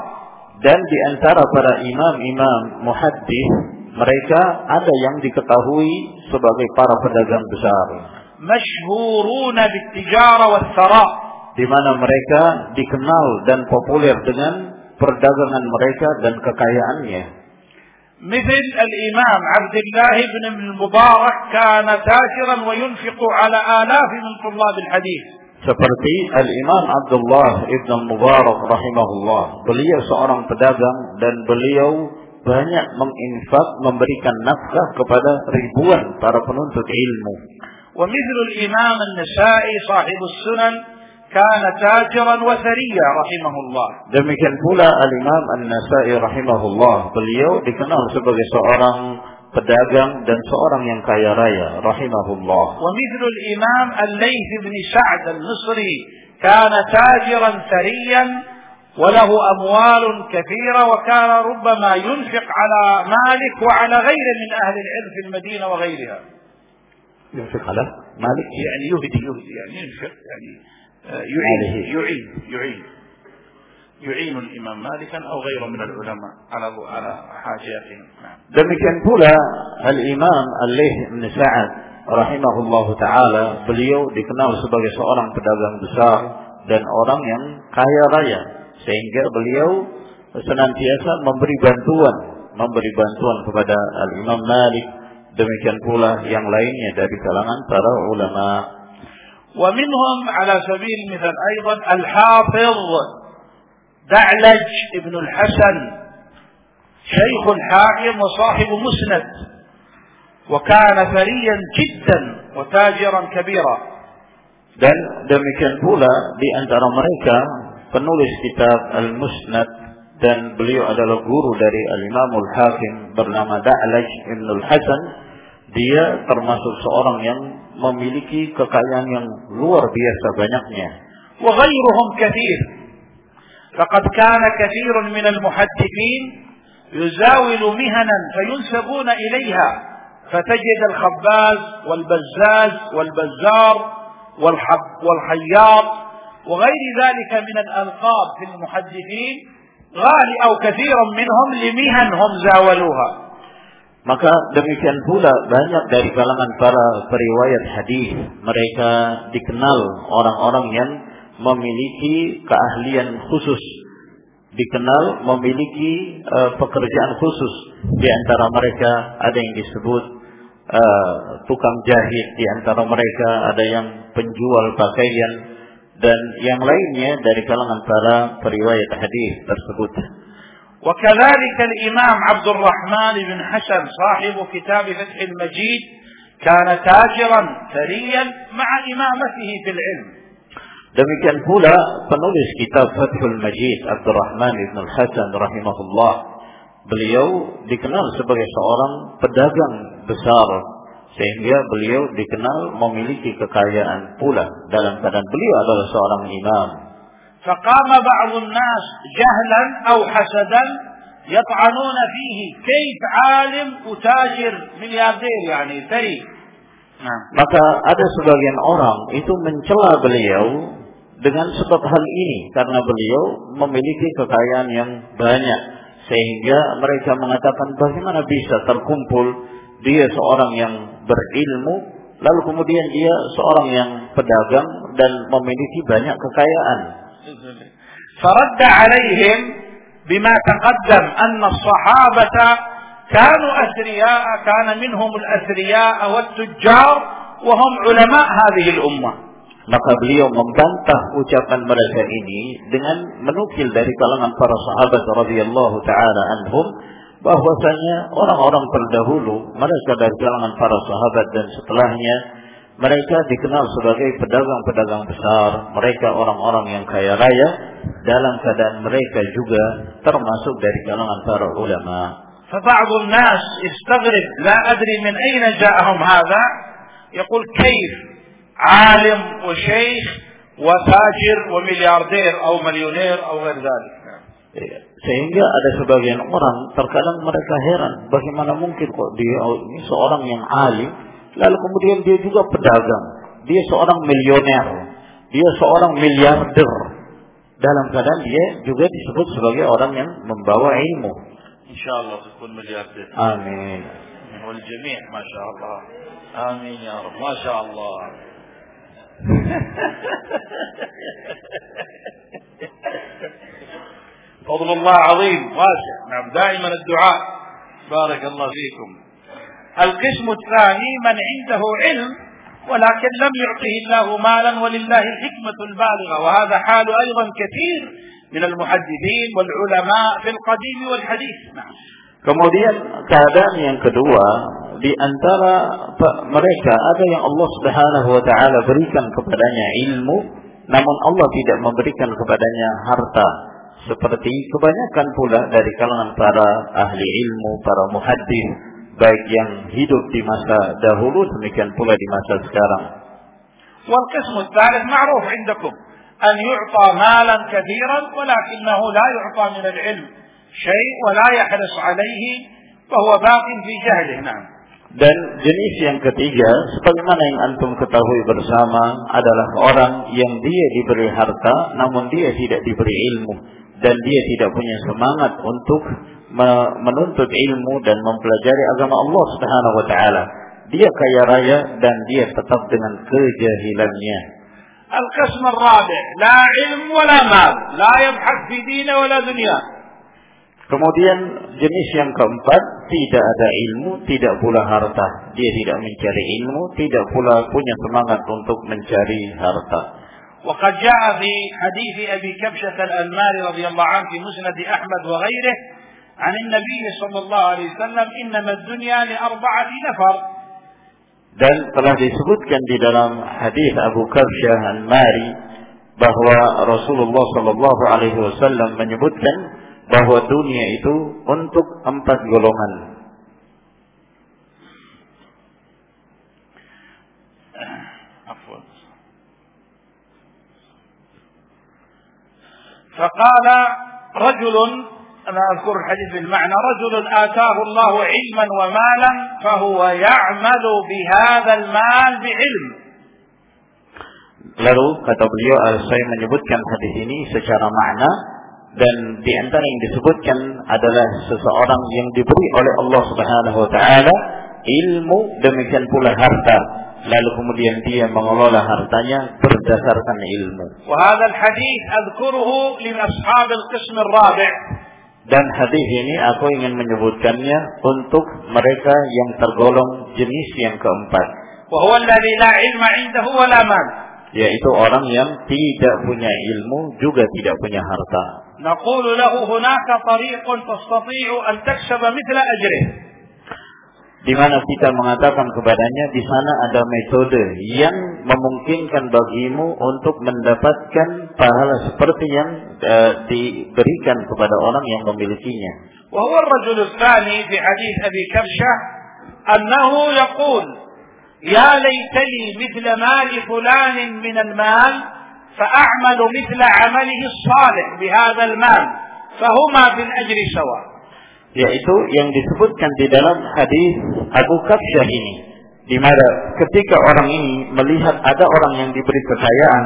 dan di antara para imam-imam muhaddis mereka ada yang diketahui sebagai para pedagang besar مشهورون بالتجارة والثراء di mana mereka dikenal dan populer dengan perdagangan mereka dan kekayaannya. مثل الإمام عبد الله بن المبارك كان تاجرا وينفق على آلاف من طلاب الحديث. Seperti Al-Imam Abdullah Ibn Mubarak rahimahullah. Beliau seorang pedagang dan beliau banyak menginfak memberikan nafkah kepada ribuan para penuntut ilmu. ومثل الإمام النسائي صاحب السنن كان تاجرا وثريا رحمه الله. Demikian pula Al-Imam An-Nasa'i rahimahullah. Beliau dikenal sebagai seorang pedagang dan seorang yang kaya raya rahimahullah. ومثل الإمام الليث بن سعد المصري كان تاجرا ثريا وله أموال كثيرة وكان ربما ينفق على مالك وعلى غيره من أهل العلم في المدينة وغيرها. ينفق على مالك؟ يعني يهدي يهدي يعني ينفق يعني يعين يعين يعين. يعين الإمام مالكا أو غيره من العلماء على على حاجاتهم Demikian pula Al-Imam Al-Layth bin Sa'ad rahimahullahu taala beliau dikenal sebagai seorang pedagang besar dan orang yang kaya raya sehingga beliau senantiasa memberi bantuan memberi bantuan kepada Al-Imam Malik demikian pula yang lainnya dari kalangan para ulama ومنهم على سبيل المثال أيضا الحافظ دعلج ابن الحسن شيخ الحاكم وصاحب مسند وكان ثريا جدا وتاجرا كبيرا dan demikian pula di antara mereka penulis kitab Al-Musnad dan beliau adalah guru dari Al-Imam Al-Hakim bernama Da'laj Ibn Al-Hasan dia termasuk seorang yang memiliki kekayaan yang luar biasa banyaknya وغيرهم كثير فقد كان كثير من المحدثين يزاول مهنا فينسبون إليها فتجد الخباز والبزاز والبزار والحياط وغير ذلك من الألقاب في المحدثين غالي أو كثيرا منهم لمهن هم زاولوها. Maka demikian pula banyak dari kalangan para periwayat hadis. Mereka dikenal orang-orang yang memiliki keahlian khusus, dikenal memiliki uh, pekerjaan khusus. Di antara mereka ada yang disebut uh, tukang jahit, di antara mereka ada yang penjual pakaian dan yang lainnya dari kalangan para periwayat hadis tersebut. وكذلك الإمام عبد الرحمن بن حسن صاحب كتاب فتح المجيد كان تاجرا ثريا مع إمامته في العلم Demikian pula penulis kitab Fathul Majid Abdurrahman Ibn Hasan rahimahullah. Beliau dikenal sebagai seorang pedagang besar sehingga beliau dikenal memiliki kekayaan pula dalam keadaan beliau adalah seorang imam. فقام بعض الناس جهلا أو حسدا يطعنون فيه كيف عالم وتاجر ملياردير يعني ثري Maka ada sebagian orang itu mencela beliau dengan sebab hal ini karena beliau memiliki kekayaan yang banyak sehingga mereka mengatakan bagaimana bisa terkumpul dia seorang yang berilmu lalu kemudian dia seorang yang pedagang dan memiliki banyak kekayaan فرد عليهم بما تقدم أن الصحابة كانوا أثرياء كان منهم الأثرياء والتجار وهم علماء هذه الأمة maka beliau membantah ucapan mereka ini dengan menukil dari kalangan para sahabat radhiyallahu taala anhum bahwasanya orang-orang terdahulu mereka dari kalangan para sahabat dan setelahnya mereka dikenal sebagai pedagang-pedagang besar, mereka orang-orang yang kaya raya, dalam keadaan mereka juga termasuk dari kalangan para ulama. فبعض الناس يستغرب لا أدري من أين جاءهم هذا يقول كيف عالم وشيخ وتاجر وملياردير أو مليونير أو غير ذلك sehingga ada sebagian orang terkadang mereka heran bagaimana mungkin kok dia ini seorang yang alim Lalu kemudian dia juga pedagang. Dia seorang milioner. Dia seorang miliarder. Dalam keadaan dia juga disebut sebagai orang yang membawa ilmu. Insyaallah pun miliarder. Amin. والجميع ما شاء الله آمين يا رب ما شاء الله فضل الله عظيم واسع. نعم دائما الدعاء. بارك الله فيكم. القسم الثاني من عنده علم ولكن لم يعطه الله مالا ولله الحكمة البالغة. وهذا حال أيضا كثير من المحدثين والعلماء في القديم والحديث. نعم. Kemudian keadaan yang kedua di antara mereka ada yang Allah Subhanahu wa taala berikan kepadanya ilmu namun Allah tidak memberikan kepadanya harta seperti kebanyakan pula dari kalangan para ahli ilmu, para muhaddis baik yang hidup di masa dahulu demikian pula di masa sekarang. والقسم الثالث معروف عندكم أن يعطى مالا كثيرا ولكنه لا يعطى من العلم شيء ولا يحرص عليه فهو باق في جهله نعم Dan jenis yang ketiga, sebagaimana yang antum ketahui bersama adalah orang yang dia diberi harta, namun dia tidak diberi ilmu. Dan dia tidak punya semangat untuk menuntut ilmu dan mempelajari agama Allah Subhanahu SWT. Dia kaya raya dan dia tetap dengan kejahilannya. Al-Qasm al-Rabi, la ilmu wa la mal la yabhak fi dina wa la dunia. Kemudian jenis yang keempat tidak ada ilmu, tidak pula harta. Dia tidak mencari ilmu, tidak pula punya semangat untuk mencari harta. وقد جاء في حديث أبي كبشة الأنماري رضي الله عنه في مسند أحمد وغيره عن النبي صلى الله عليه وسلم إنما الدنيا لأربعة نفر dan telah disebutkan di dalam hadis Abu Kabsyah An-Mari bahwa Rasulullah Shallallahu Alaihi Wasallam menyebutkan bahwa dunia itu untuk empat golongan. فقال رجل أنا أذكر الحديث بالمعنى رجل آتاه الله علما ومالا فهو يعمل بهذا المال بعلم Lalu kata beliau, saya menyebutkan hadis ini secara makna dan di antara yang disebutkan adalah seseorang yang diberi oleh Allah Subhanahu wa taala ilmu demikian pula harta lalu kemudian dia mengelola hartanya berdasarkan ilmu. Dan hadis ini aku ingin menyebutkannya untuk mereka yang tergolong jenis yang keempat. Yaitu orang yang tidak punya ilmu juga tidak punya harta. نقول له هناك طريق تستطيع أن تكسب مثل أجره. di mana kita mengatakan kepadanya di sana ada metode yang memungkinkan bagimu untuk mendapatkan pahala seperti yang uh, diberikan kepada orang yang memilikinya. وهو الرجل الثاني في حديث أبي كبشة أنه يقول يا ليت لي مثل مال فلان من المال فأعمل مثل عمله الصالح بهذا المال فهما في الأجر سواء yaitu yang disebutkan di dalam hadis Abu Kafsyah ini di mana ketika orang ini melihat ada orang yang diberi kekayaan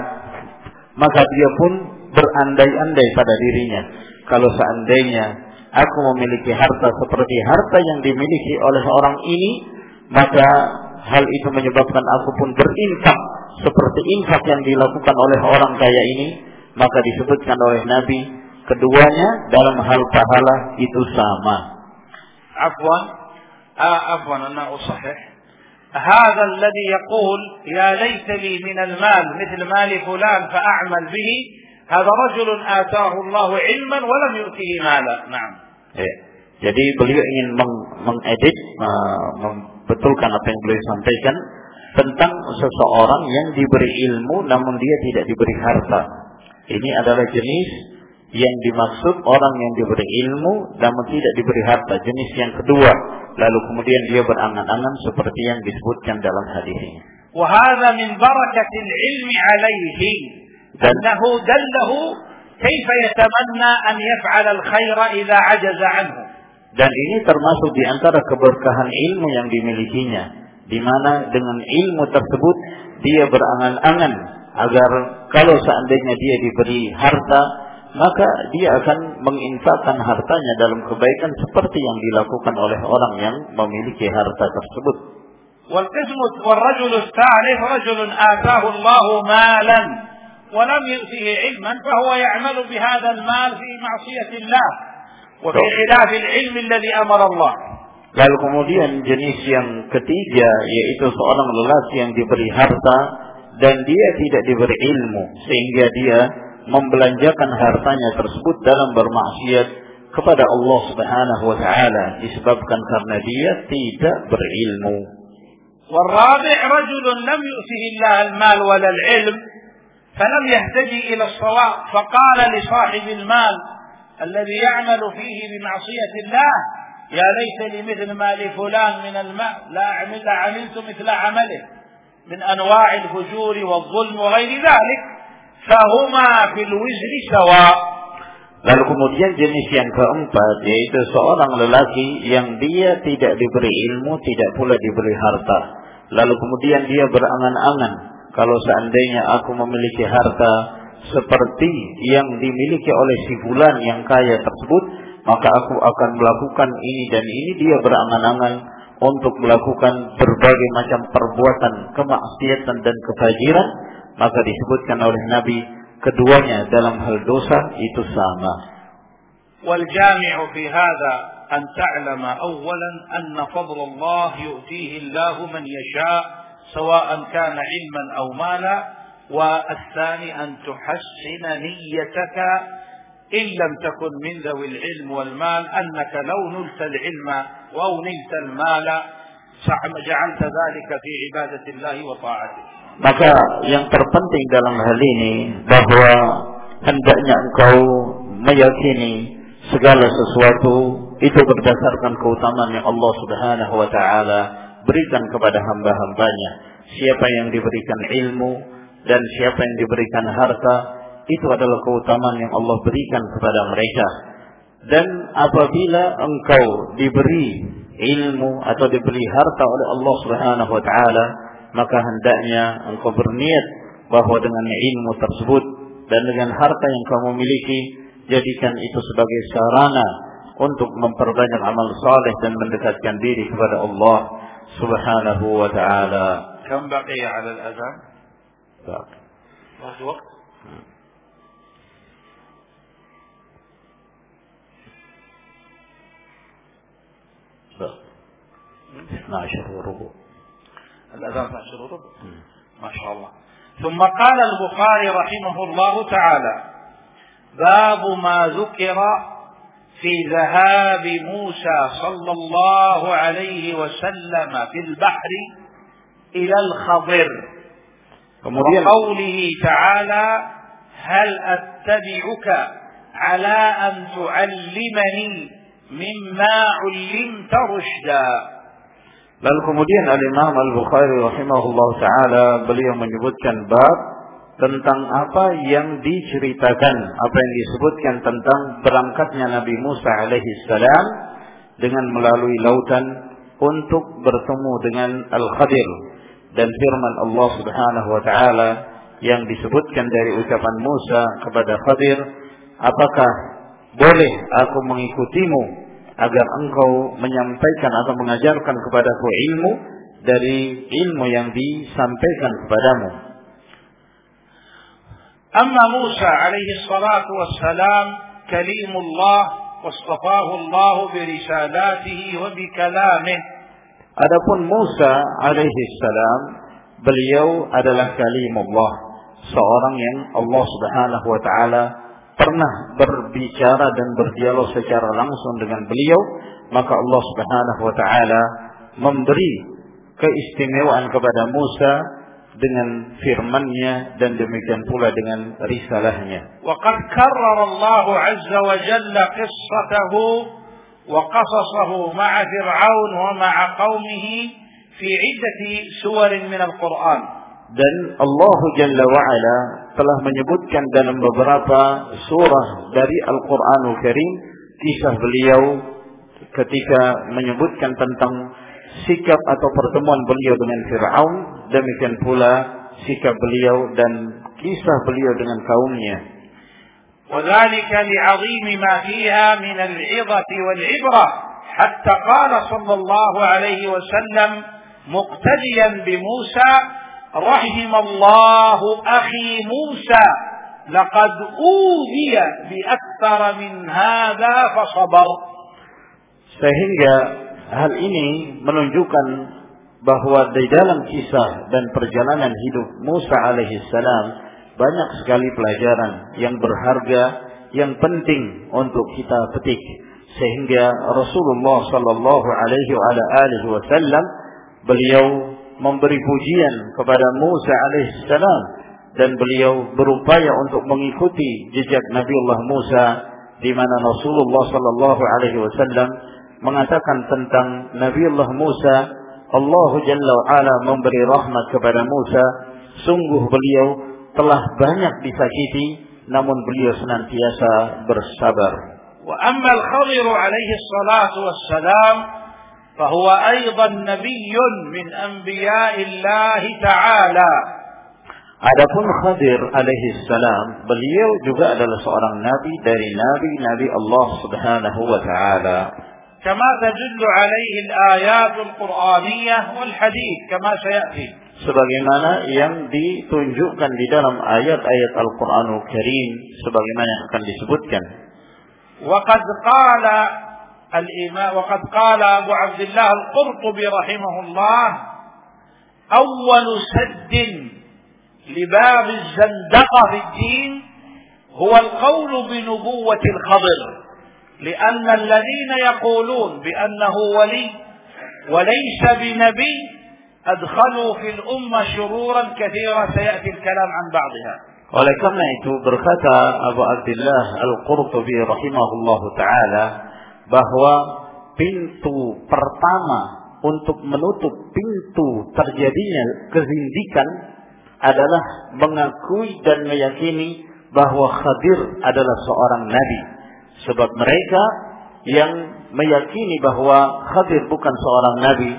maka dia pun berandai-andai pada dirinya kalau seandainya aku memiliki harta seperti harta yang dimiliki oleh orang ini maka hal itu menyebabkan aku pun berinfak seperti infak yang dilakukan oleh orang kaya ini maka disebutkan oleh Nabi keduanya dalam hal pahala itu sama. Afwan, ah, afwan, ana usahih. هذا الذي يقول يا ليت لي من المال مثل مال فلان فأعمل به هذا رجل آتاه الله علما ولم يؤته مالا نعم ya. Jadi beliau ingin meng mengedit, membetulkan apa yang beliau sampaikan tentang seseorang yang diberi ilmu namun dia tidak diberi harta. Ini adalah jenis yang dimaksud orang yang diberi ilmu namun tidak diberi harta jenis yang kedua lalu kemudian dia berangan-angan seperti yang disebutkan dalam hadis ini. وهذا من بركة العلم عليه أنه دله كيف يتمنى أن يفعل الخير إذا عجز عنه. Dan ini termasuk di antara keberkahan ilmu yang dimilikinya, di mana dengan ilmu tersebut dia berangan-angan agar kalau seandainya dia diberi harta, maka dia akan menginfakkan hartanya dalam kebaikan seperti yang dilakukan oleh orang yang memiliki harta tersebut. والقسم والرجل الثالث رجل آتاه الله مالا ولم يؤته علما فهو يعمل بهذا المال في معصية الله وفي خلاف العلم الذي أمر الله Lalu kemudian jenis yang ketiga yaitu seorang lelaki yang diberi harta dan dia tidak diberi ilmu sehingga dia membelanjakan hartanya tersebut dalam bermaksiat kepada Allah Subhanahu wa taala disebabkan karena dia tidak berilmu. والرابع رجل لم يؤته الله المال ولا العلم فلم يهتدي إلى الصواب فقال لصاحب المال الذي يعمل فيه بمعصية الله يا ليت لي مثل مال فلان من المال لا عمل عملت مثل عمله من أنواع الفجور والظلم وغير ذلك fahuma fil wizri sawa. Lalu kemudian jenis yang keempat yaitu seorang lelaki yang dia tidak diberi ilmu, tidak pula diberi harta. Lalu kemudian dia berangan-angan kalau seandainya aku memiliki harta seperti yang dimiliki oleh si fulan yang kaya tersebut, maka aku akan melakukan ini dan ini dia berangan-angan untuk melakukan berbagai macam perbuatan kemaksiatan dan kefajiran maka disebutkan oleh Nabi keduanya dalam hal dosa itu sama. والجامع في هذا أن تعلم أولا أن فضل الله يؤتيه الله من يشاء سواء كان علما أو مالا والثاني أن تحسن نيتك إن لم تكن من ذوي العلم والمال أنك لو نلت العلم أو نلت المال جعلت ذلك في عبادة الله وطاعته Maka yang terpenting dalam hal ini bahwa hendaknya engkau meyakini segala sesuatu itu berdasarkan keutamaan yang Allah Subhanahu wa taala berikan kepada hamba-hambanya. Siapa yang diberikan ilmu dan siapa yang diberikan harta itu adalah keutamaan yang Allah berikan kepada mereka. Dan apabila engkau diberi ilmu atau diberi harta oleh Allah Subhanahu wa taala, maka hendaknya engkau berniat bahwa dengan ilmu tersebut dan dengan harta yang kamu miliki jadikan itu sebagai sarana untuk memperbanyak amal saleh dan mendekatkan diri kepada Allah Subhanahu wa taala. Kam baqiya 'ala al-adhan? Baqi. Waktu? بقي 12 وربع. الأذان 12 وربع. ما شاء الله. ثم قال البخاري رحمه الله تعالى باب ما ذكر في ذهاب موسى صلى الله عليه وسلم في البحر إلى الخضر. وقوله تعالى هل أتبعك على أن تعلمني mimma ulim rusyda. Lalu kemudian Al-Imam Al-Bukhari rahimahullah taala beliau menyebutkan bab tentang apa yang diceritakan, apa yang disebutkan tentang berangkatnya Nabi Musa alaihi salam dengan melalui lautan untuk bertemu dengan Al-Khadir dan firman Allah Subhanahu wa taala yang disebutkan dari ucapan Musa kepada Khadir, apakah boleh aku mengikutimu agar engkau menyampaikan atau mengajarkan kepadaku ilmu dari ilmu yang disampaikan kepadamu. Amma Musa alaihi salatu wassalam kalimullah wastafahu Allah birisalatihi wa bikalamih. Adapun Musa alaihi salam beliau adalah kalimullah, seorang yang Allah Subhanahu wa taala pernah berbicara dan berdialog secara langsung dengan beliau, maka Allah Subhanahu wa taala memberi keistimewaan kepada Musa dengan firman-Nya dan demikian pula dengan risalahnya. Wa qad karrara Allah 'azza wa jalla qissatahu wa qasasahu ma'a Fir'aun wa ma'a qaumihi fi 'iddati suwarin min al-Qur'an Dan Allah Jalla wa'ala telah menyebutkan dalam beberapa surah dari Al-Quranul Karim kisah beliau ketika menyebutkan tentang sikap atau pertemuan beliau dengan Fir'aun demikian pula sikap beliau dan kisah beliau dengan kaumnya وذلك لعظيم ما فيها من العظة والعبرة حتى قال صلى الله عليه وسلم مقتديا بموسى rahimallahu akhi Musa laqad ubiya bi aktsara min hadza sehingga hal ini menunjukkan bahwa di dalam kisah dan perjalanan hidup Musa alaihissalam banyak sekali pelajaran yang berharga yang penting untuk kita petik. Sehingga Rasulullah sallallahu alaihi wasallam beliau memberi pujian kepada Musa alaihissalam dan beliau berupaya untuk mengikuti jejak Nabiullah Musa di mana Rasulullah sallallahu alaihi wasallam mengatakan tentang Nabiullah Musa Allah Jalla wa'ala memberi rahmat kepada Musa. Sungguh beliau telah banyak disakiti namun beliau senantiasa bersabar. Wa ammal khadir alaihi salatu wassalam فهو أيضا نبي من أنبياء الله تعالى Adapun Khadir alaihi salam beliau juga adalah seorang nabi dari nabi-nabi Allah Subhanahu wa taala كما تدل عليه الآيات القرآنية والحديث كما سيأتي sebagaimana yang ditunjukkan di dalam ayat-ayat Al-Qur'anul Karim sebagaimana yang akan disebutkan وقد قال الإمام وقد قال أبو عبد الله القرطبي رحمه الله أول سد لباب الزندقة في الدين هو القول بنبوة الخضر لأن الذين يقولون بأنه ولي وليس بنبي أدخلوا في الأمة شرورا كثيرا سيأتي الكلام عن بعضها. Oleh karena itu berkata Abu Abdullah Al-Qurtubi rahimahullahu taala bahwa pintu pertama untuk menutup pintu terjadinya kezindikan adalah mengakui dan meyakini bahwa Khadir adalah seorang nabi. Sebab mereka yang meyakini bahwa Khadir bukan seorang nabi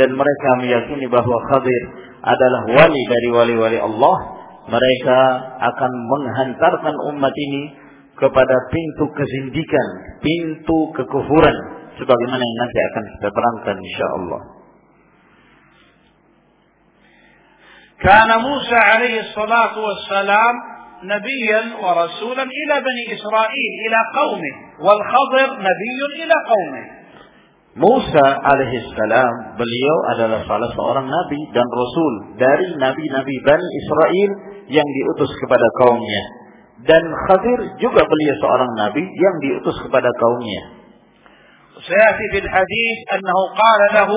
dan mereka meyakini bahwa Khadir adalah wali dari wali-wali Allah, mereka akan menghantarkan umat ini kepada pintu kezindikan, pintu kekufuran sebagaimana yang nanti akan kita terangkan insyaallah. كان موسى عليه الصلاة والسلام نبيا ورسولا إلى بني إسرائيل إلى قومه والخضر نبي إلى قومه Musa alaihissalam beliau adalah salah seorang nabi dan rasul dari nabi-nabi Bani Israel yang diutus kepada kaumnya dan Khadir juga beliau seorang nabi yang diutus kepada kaumnya. سيأتي في الحديث أنه قال له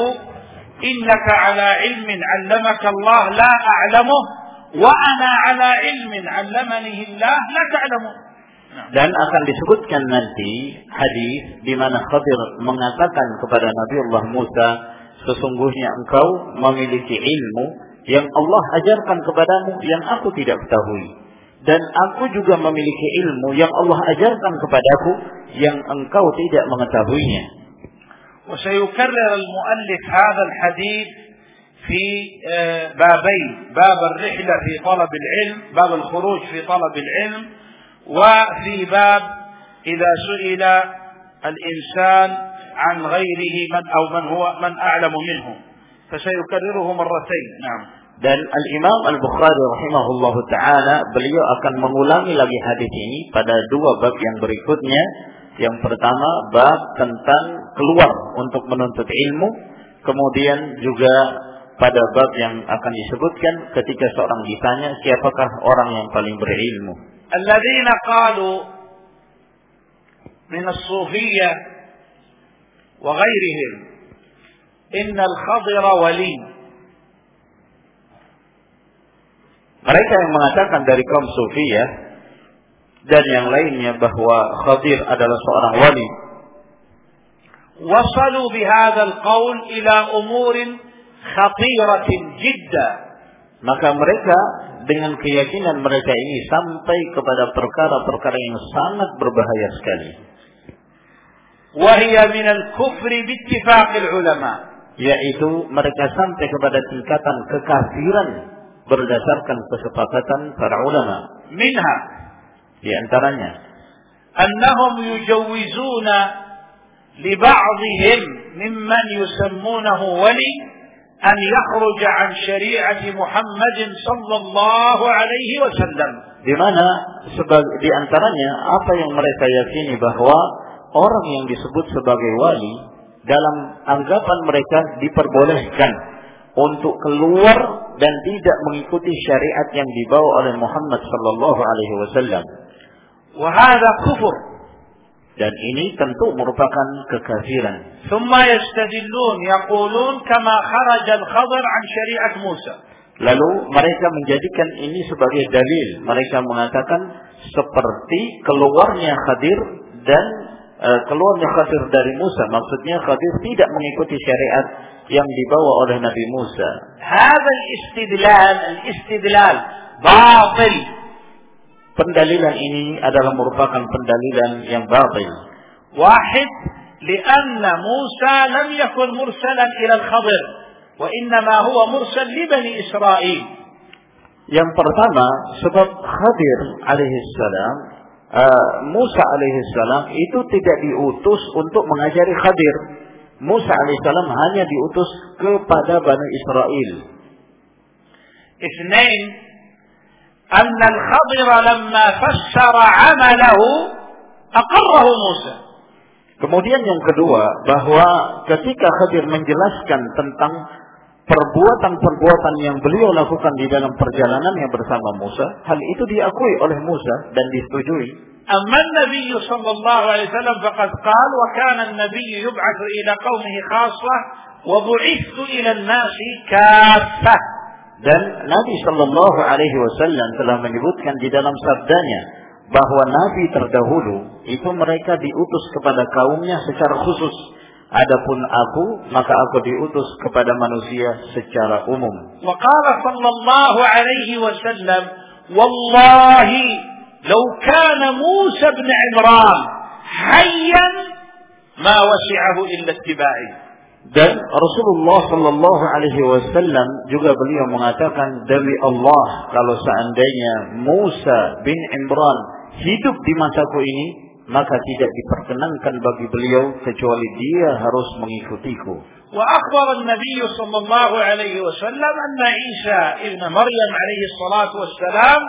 إنك على علم علمك الله لا أعلمه وأنا على علم علمني الله لا تعلمه Dan akan disebutkan nanti hadis di mana Khadir mengatakan kepada Nabi Allah Musa, sesungguhnya engkau memiliki ilmu yang Allah ajarkan kepadamu yang aku tidak ketahui. Dan aku juga memiliki ilmu yang Allah ajarkan kepadaku yang engkau tidak mengetahuinya. وسيكرر المؤلف هذا الحديث في بابين. باب الرحلة في طلب العلم باب الخروج في طلب العلم وفي باب إذا سئل الإنسان عن غيره من أو من هو من أعلم منه. فسيكرره مرتين. نعم. Dan Al-Imam Al-Bukhari rahimahullahu taala beliau akan mengulangi lagi hadis ini pada dua bab yang berikutnya. Yang pertama bab tentang keluar untuk menuntut ilmu, kemudian juga pada bab yang akan disebutkan ketika seorang ditanya siapakah orang yang paling berilmu. Alladzina qalu min as-sufiyyah wa ghairihim inna khadira Mereka yang mengatakan dari kaum sufi ya dan yang lainnya bahwa Khadir adalah seorang wali. Wasalu bihadzal qaul ila umurin khatiratin jidda. Maka mereka dengan keyakinan mereka ini sampai kepada perkara-perkara yang sangat berbahaya sekali. Wahia minal kufri bittifaqil ulama. Yaitu mereka sampai kepada tingkatan kekafiran berdasarkan kesepakatan para ulama. Minha di antaranya annahum yujawizuna li ba'dihim mimman yusammunahu wali an yakhruj an syari'ati Muhammad sallallahu alaihi wasallam. Di mana sebagai di antaranya apa yang mereka yakini bahwa orang yang disebut sebagai wali dalam anggapan mereka diperbolehkan untuk keluar dan tidak mengikuti syariat yang dibawa oleh Muhammad sallallahu alaihi wasallam. Wa kufur. Dan ini tentu merupakan kekafiran. Thumma yastadillun yaqulun kama kharaja al-Khadir an syariat Musa. Lalu mereka menjadikan ini sebagai dalil. Mereka mengatakan seperti keluarnya Khadir dan uh, keluarnya Khadir dari Musa. Maksudnya Khadir tidak mengikuti syariat yang dibawa oleh Nabi Musa. هذا الاستدلال الاستدلال باطل Pendalilan ini adalah merupakan pendalilan yang batil. واحد لأن موسى لم يكن مرسلا إلى الخضر وإنما هو مرسل لبني إسرائيل Yang pertama, sebab Khadir alaihissalam, uh, Musa alaihissalam itu tidak diutus untuk mengajari Khadir. Musa alaihissalam hanya diutus kepada Bani Israel. اثنين أن الخضر لما فسر عمله أقره موسى Kemudian yang kedua, bahwa ketika Khadir menjelaskan tentang perbuatan-perbuatan yang beliau lakukan di dalam perjalanannya bersama Musa, hal itu diakui oleh Musa dan disetujui. أما النبي صلى الله عليه وسلم فقد قال وكان النبي يبعث إلى قومه خاصة وبعثت إلى الناس كافة Dan Nabi Shallallahu Alaihi Wasallam telah menyebutkan di dalam sabdanya bahwa Nabi terdahulu itu mereka diutus kepada kaumnya secara khusus. Adapun aku, maka aku diutus kepada manusia secara umum. وقال صلى الله عليه وسلم والله لو كان موسى بن عمران حيا ما وسعه إلا اتباعي Dan Rasulullah Shallallahu Alaihi Wasallam juga beliau mengatakan demi Allah kalau seandainya Musa bin Imran hidup di masaku ini maka tidak diperkenankan bagi beliau kecuali dia harus mengikutiku. وأخبر النبي صلى الله عليه وسلم أن عيسى ابن مريم عليه الصلاة والسلام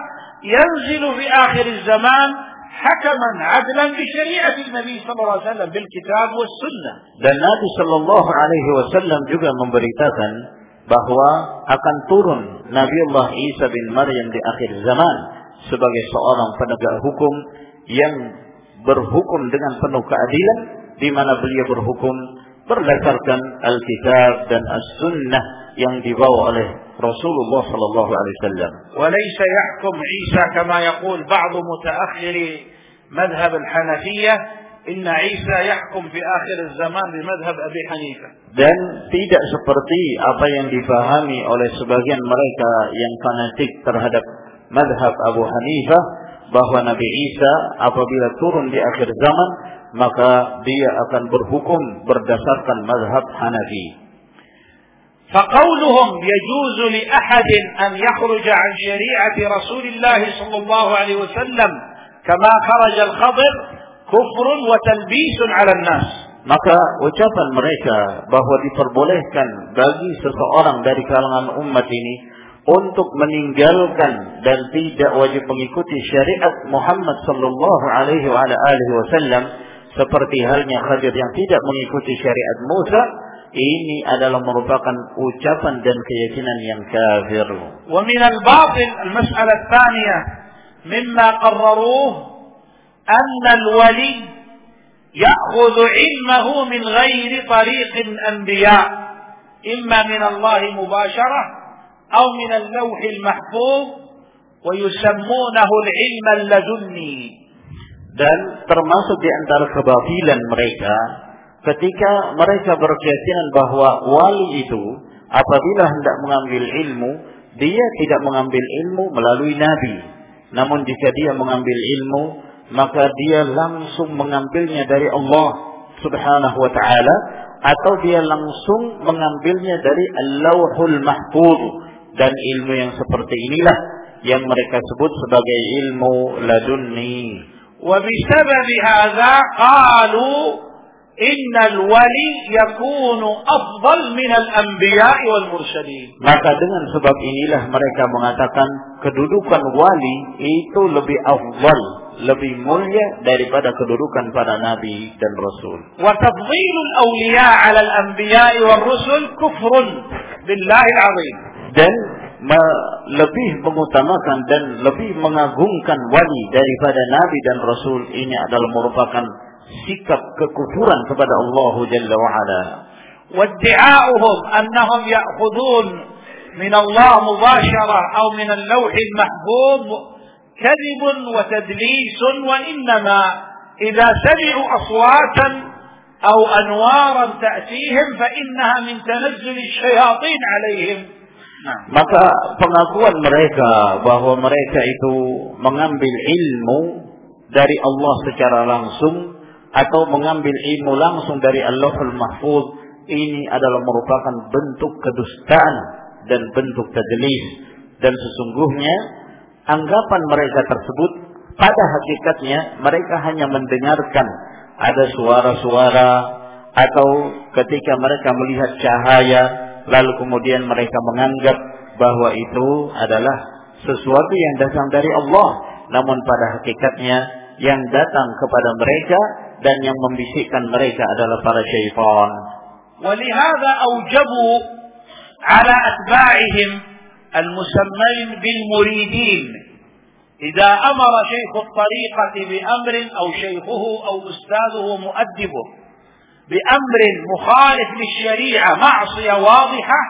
ينزل في آخر الزمان حكما عدلا بشريعة النبي صلى الله عليه وسلم بالكتاب والسنة. Dan Nabi Shallallahu Alaihi Wasallam juga memberitakan bahwa akan turun Nabi Allah Isa bin Maryam di akhir zaman sebagai seorang penegak hukum yang berhukum dengan penuh keadilan di mana beliau berhukum berdasarkan Alkitab dan As-Sunnah yang dibawa oleh Rasulullah sallallahu alaihi wasallam. وليس يحكم عيسى كما يقول بعض متأخري مذهب الحنفية إن عيسى يحكم في آخر الزمان بمذهب أبي حنيفة. Dan tidak seperti apa yang dipahami oleh sebagian mereka yang fanatik terhadap madhab Abu Hanifah bahwa Nabi Isa apabila turun di akhir zaman maka dia akan berhukum berdasarkan madhab Hanafi. فقولهم يجوز لأحد أن يخرج عن شريعة رسول الله صلى الله عليه وسلم كما خرج الخضر كفر وتلبيس على الناس Maka ucapan mereka bahwa diperbolehkan bagi seseorang dari kalangan umat ini untuk meninggalkan dan tidak wajib mengikuti syariat Muhammad sallallahu alaihi wasallam seperti halnya Khadir yang tidak mengikuti syariat Musa ini adalah merupakan ucapan dan keyakinan yang kafir. ومن الباطل المسألة الثانية مما قرروه أن الولي يأخذ علمه من غير طريق الأنبياء إما من الله مباشرة أو من اللوح المحفوظ ويسمونه العلم اللدني dan termasuk di antara kebatilan mereka ketika mereka berkeyakinan bahwa wali itu apabila hendak mengambil ilmu, dia tidak mengambil ilmu melalui nabi. Namun jika dia mengambil ilmu, maka dia langsung mengambilnya dari Allah Subhanahu wa taala atau dia langsung mengambilnya dari Al-Lauhul dan ilmu yang seperti inilah yang mereka sebut sebagai ilmu ladunni. Wa bisabab hadza qalu innal wali yakunu afdal minal anbiya'i wal mursalin. Maka dengan sebab inilah mereka mengatakan kedudukan wali itu lebih afdal, lebih mulia daripada kedudukan para nabi dan rasul. Wa tafdhilul awliya 'ala al anbiya'i wal rusul kufrun billahi azim. Dan lebih mengutamakan dan lebih mengagungkan wali daripada nabi dan rasul ini adalah merupakan sikap kekufuran kepada Allah Jalla wa ala. وادعاؤهم أنهم يأخذون من الله مباشرة أو من اللوح المحفوظ كذب وتدليس وإنما إذا سمعوا أصواتا أو أنوارا تأتيهم فإنها من تنزل الشياطين عليهم نعم. Maka pengakuan mereka bahwa mereka itu mengambil ilmu dari Allah secara langsung atau mengambil ilmu langsung dari Allahul Mahfuz ini adalah merupakan bentuk kedustaan dan bentuk tadlis dan sesungguhnya anggapan mereka tersebut pada hakikatnya mereka hanya mendengarkan ada suara-suara atau ketika mereka melihat cahaya lalu kemudian mereka menganggap bahwa itu adalah sesuatu yang datang dari Allah. Namun pada hakikatnya yang datang kepada mereka dan yang membisikkan mereka adalah para syaitan. ولهذا أوجبوا على أتباعهم المسمين بالمريدين. إذا أمر شيخ الطريقة بأمر أو شيخه أو أستاذه مؤدبه بأمر مخالف للشريعة معصية واضحة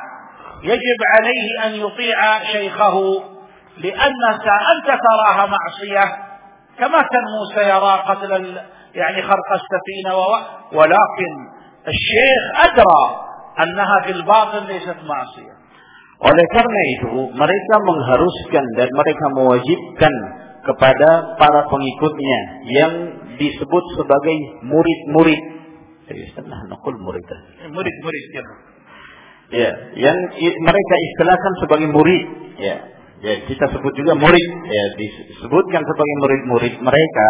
يجب عليه أن يطيع شيخه لأنك أنت تراها معصية كما كان موسى يرى قتل يعني خرق السفينة و- ولكن الشيخ أدرى أنها في الباطن ليست معصية Oleh karena itu, mereka mengharuskan dan mereka mewajibkan kepada para pengikutnya yang disebut sebagai murid-murid. Nah, nakul murid. Murid-murid ya. Ya, yang mereka istilahkan sebagai murid. Ya, ya kita sebut juga murid. Ya, disebutkan sebagai murid-murid mereka.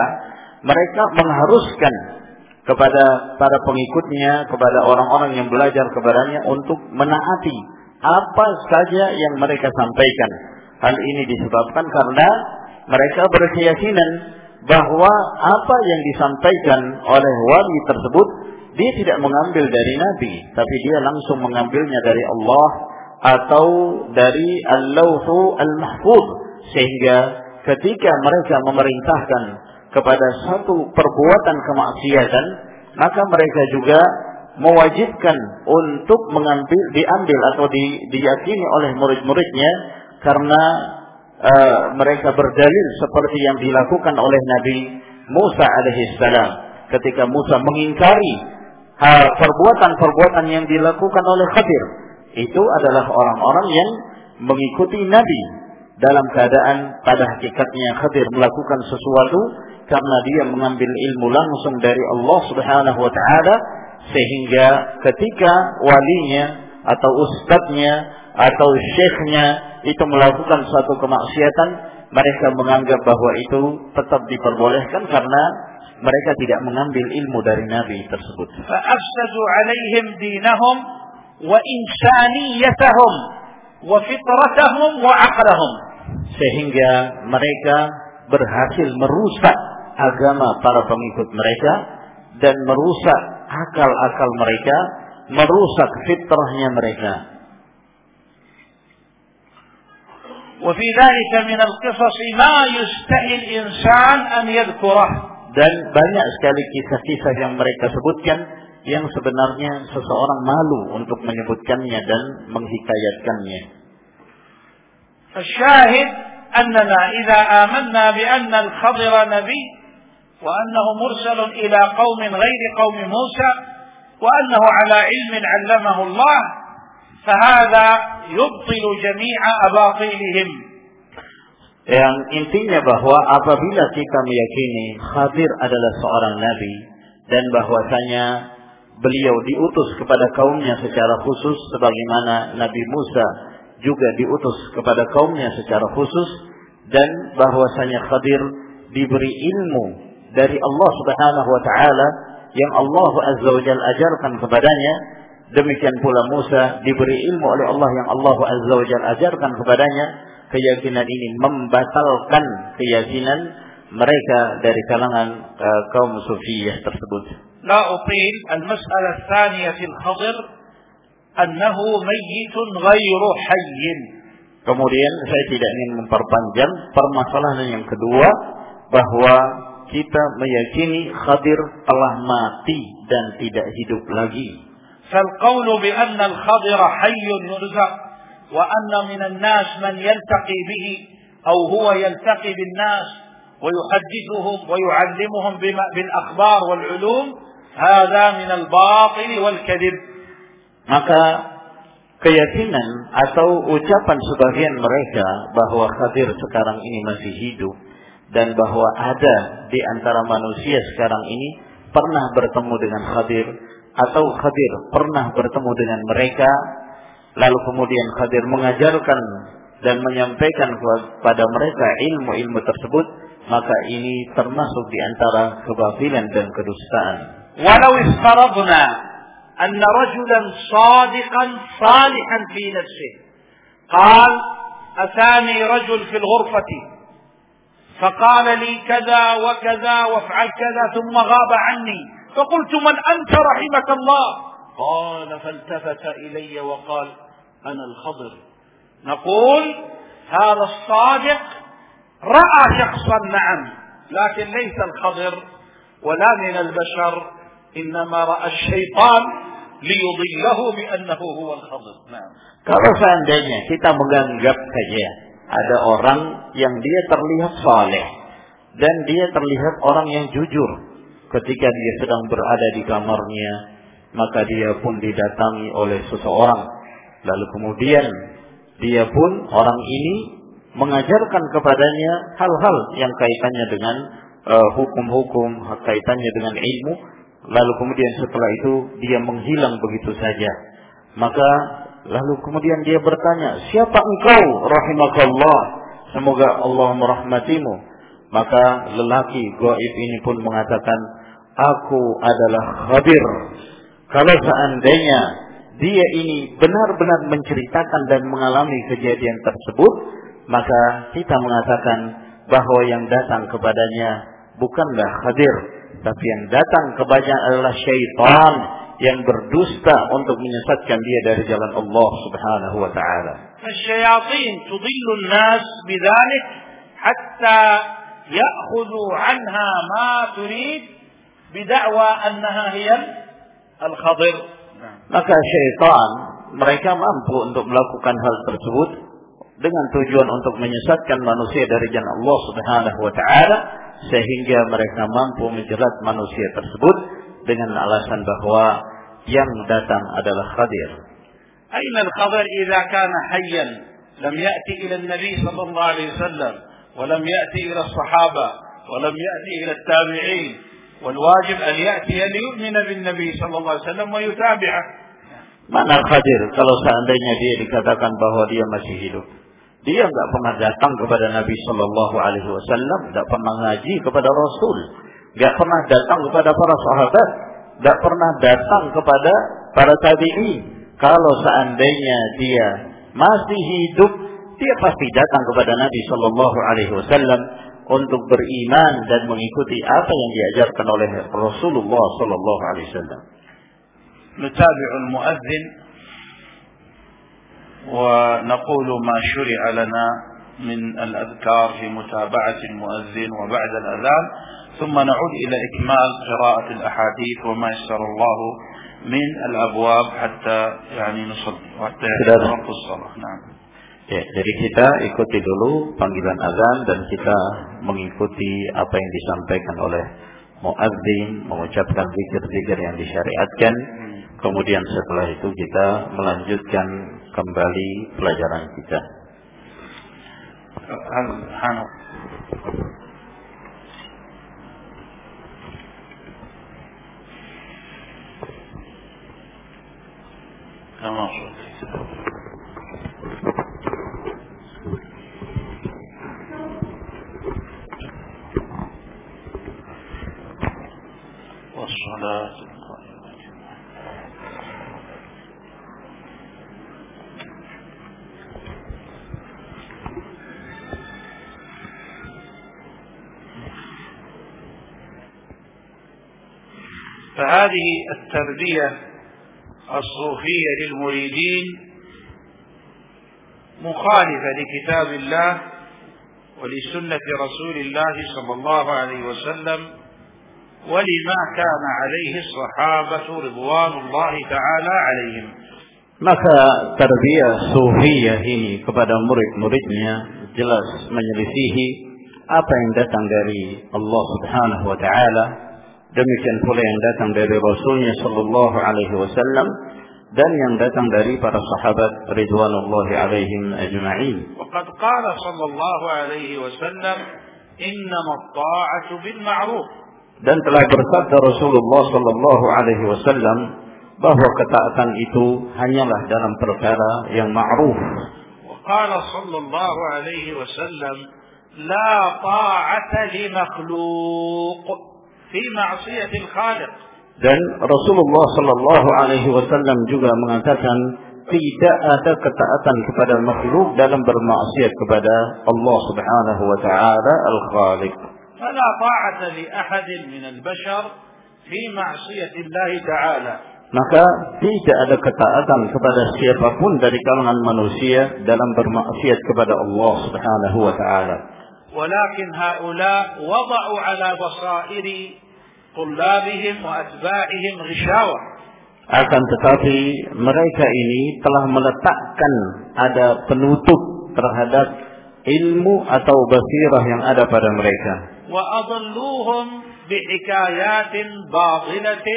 mereka mengharuskan kepada para pengikutnya, kepada orang-orang yang belajar kepadanya untuk menaati apa saja yang mereka sampaikan. Hal ini disebabkan karena mereka berkeyakinan bahwa apa yang disampaikan oleh wali tersebut dia tidak mengambil dari nabi tapi dia langsung mengambilnya dari Allah atau dari Al-Lauhu Al-Mahfuz sehingga ketika mereka memerintahkan kepada satu perbuatan kemaksiatan maka mereka juga mewajibkan untuk mengambil diambil atau di, diyakini oleh murid-muridnya karena uh, mereka berdalil seperti yang dilakukan oleh Nabi Musa alaihissalam ketika Musa mengingkari perbuatan-perbuatan yang dilakukan oleh Khadir itu adalah orang-orang yang mengikuti Nabi dalam keadaan pada hakikatnya Khadir melakukan sesuatu karena dia mengambil ilmu langsung dari Allah Subhanahu wa taala sehingga ketika walinya atau ustadznya atau syekhnya itu melakukan suatu kemaksiatan mereka menganggap bahwa itu tetap diperbolehkan karena mereka tidak mengambil ilmu dari nabi tersebut. Fa'afsadu 'alaihim dinahum wa insaniyatahum wa fitratahum wa aqlahum. Sehingga mereka berhasil merusak agama para pengikut mereka dan merusak akal-akal mereka, merusak fitrahnya mereka. وفي ذلك من القصص ما يستحي الإنسان أن يذكره dan banyak sekali kisah-kisah yang mereka sebutkan yang sebenarnya seseorang malu untuk menyebutkannya dan menghikayatkannya. الشاهد أننا إذا آمنا بأن الخضر نبي وأنه مرسل إلى قوم غير قوم موسى وأنه على علم علمه الله فهذا يبطل جميع أباطيلهم yang intinya bahwa apabila kita meyakini Khadir adalah seorang nabi dan bahwasanya beliau diutus kepada kaumnya secara khusus sebagaimana Nabi Musa juga diutus kepada kaumnya secara khusus dan bahwasanya Khadir diberi ilmu dari Allah Subhanahu wa taala yang Allah Azza wa Jalla ajarkan kepadanya demikian pula Musa diberi ilmu oleh Allah yang Allah Azza wa Jalla ajarkan kepadanya keyakinan ini membatalkan keyakinan mereka dari kalangan uh, kaum sufiyah tersebut لا أطيل المسألة الثانية في الخضر أنه ميت غير حي Kemudian saya tidak ingin memperpanjang permasalahan yang kedua bahwa kita meyakini Khadir telah mati dan tidak hidup lagi. فالقول بأن الخضر حي يرزق وأن من الناس من يلتقي به أو هو يلتقي بالناس ويحدثهم ويعلمهم بالأخبار والعلوم هذا من الباطل والكذب maka keyakinan atau ucapan sebagian mereka bahwa Khadir sekarang ini masih hidup dan bahwa ada di antara manusia sekarang ini pernah bertemu dengan Khadir atau Khadir pernah bertemu dengan mereka lalu kemudian Khadir mengajarkan dan menyampaikan kepada mereka ilmu-ilmu tersebut maka ini termasuk di antara kebatilan dan kedustaan. Walau isfaradna anna rajulan sadiqan salihan fi nafsihi قال أتاني رجل في الغرفة فقال لي كذا وكذا وافعل كذا ثم غاب عني. فقلت من أنت رحمك الله؟ قال فالتفت إلي وقال أنا الخضر. نقول هذا الصادق رأى شخصا نعم لكن ليس الخضر ولا من البشر إنما رأى الشيطان ليضله بأنه هو الخضر. نعم. Kalau seandainya kita menganggap saja ada orang yang dia terlihat saleh dan dia terlihat orang yang jujur. Ketika dia sedang berada di kamarnya maka dia pun didatangi oleh seseorang. Lalu kemudian dia pun orang ini mengajarkan kepadanya hal-hal yang kaitannya dengan uh, hukum-hukum, kaitannya dengan ilmu, lalu kemudian setelah itu dia menghilang begitu saja. Maka lalu kemudian dia bertanya, "Siapa engkau, rahimakallah? Semoga Allah merahmatimu." Maka lelaki gaib ini pun mengatakan, "Aku adalah Khadir." Kalau seandainya dia ini benar-benar menceritakan dan mengalami kejadian tersebut, maka kita mengatakan bahwa yang datang kepadanya bukanlah hadir, tapi yang datang kepadanya adalah syaitan yang berdusta untuk menyesatkan dia dari jalan Allah Subhanahu wa taala. Asyayatin tudillu an-nas bidzalik hatta ya'khudhu 'anha ma turid bid'awa annaha hiya al-khadir. Maka syaitan mereka mampu untuk melakukan hal tersebut dengan tujuan untuk menyesatkan manusia dari jalan Allah Subhanahu wa taala sehingga mereka mampu menjerat manusia tersebut dengan alasan bahwa yang datang adalah Khadir. أين الخضر إذا كان حيا لم يأتي إلى النبي صلى الله عليه وسلم ولم يأتي إلى الصحابة ولم يأتي إلى التابعين والواجب أن يأتي ليؤمن بالنبي صلى الله عليه وسلم ويتابعه Mana Khadir kalau seandainya dia dikatakan bahwa dia masih hidup? Dia nggak pernah datang kepada Nabi Shallallahu Alaihi Wasallam, nggak pernah ngaji kepada Rasul, nggak pernah datang kepada para sahabat, nggak pernah datang kepada para tabi'i. Kalau seandainya dia masih hidup, dia pasti datang kepada Nabi Shallallahu Alaihi Wasallam untuk beriman dan mengikuti apa yang diajarkan oleh Rasulullah Shallallahu Alaihi Wasallam. نتابع المؤذن ونقول ما شرع لنا من الأذكار في متابعة المؤذن وبعد الأذان ثم نعود إلى إكمال قراءة الأحاديث وما يسر الله من الأبواب حتى يعني نصلي وحتى يتوقف الصلاة نعم Ya, jadi kita ikuti dulu panggilan azan dan kita mengikuti apa yang disampaikan oleh muadzin, mengucapkan zikir-zikir yang disyariatkan. Kemudian setelah itu kita melanjutkan kembali pelajaran kita. والصلاة فهذه التربية الصوفية للمريدين مخالفة لكتاب الله ولسنة رسول الله صلى الله عليه وسلم ولما كان عليه الصحابة رضوان الله تعالى عليهم. Maka tarbiyah sufiyah ini kepada murid-muridnya jelas menyelisihi apa yang datang dari Allah Subhanahu wa taala. Demikian pula yang datang dari Rasulnya Sallallahu Alaihi Wasallam dan yang datang dari para sahabat Ridwanullahi alaihim ajma'in. وقد قال صلى الله عليه وسلم إنما الطاعة بالمعروف dan telah bersabda Rasulullah Sallallahu Alaihi Wasallam bahwa ketaatan itu hanyalah dalam perkara yang ma'ruf. وقال صلى الله عليه وسلم لا طاعة لمخلوق Fi ma'siyatil khaliq. Dan Rasulullah Sallallahu Alaihi Wasallam juga mengatakan tidak ada ketaatan kepada makhluk dalam bermaksiat kepada Allah Subhanahu wa taala Al-Khaliq. فلا طاعة لأحد من البشر في معصية الله تعالى. Maka tidak ada ketaatan kepada siapapun dari kalangan manusia dalam bermaksiat kepada Allah Subhanahu wa taala. ولكن هؤلاء وضعوا على بصائر طلابهم وأتباعهم غشاوة akan tetapi mereka ini telah meletakkan ada penutup terhadap ilmu atau basirah yang ada pada mereka. وأضلوهم بحكايات باطلة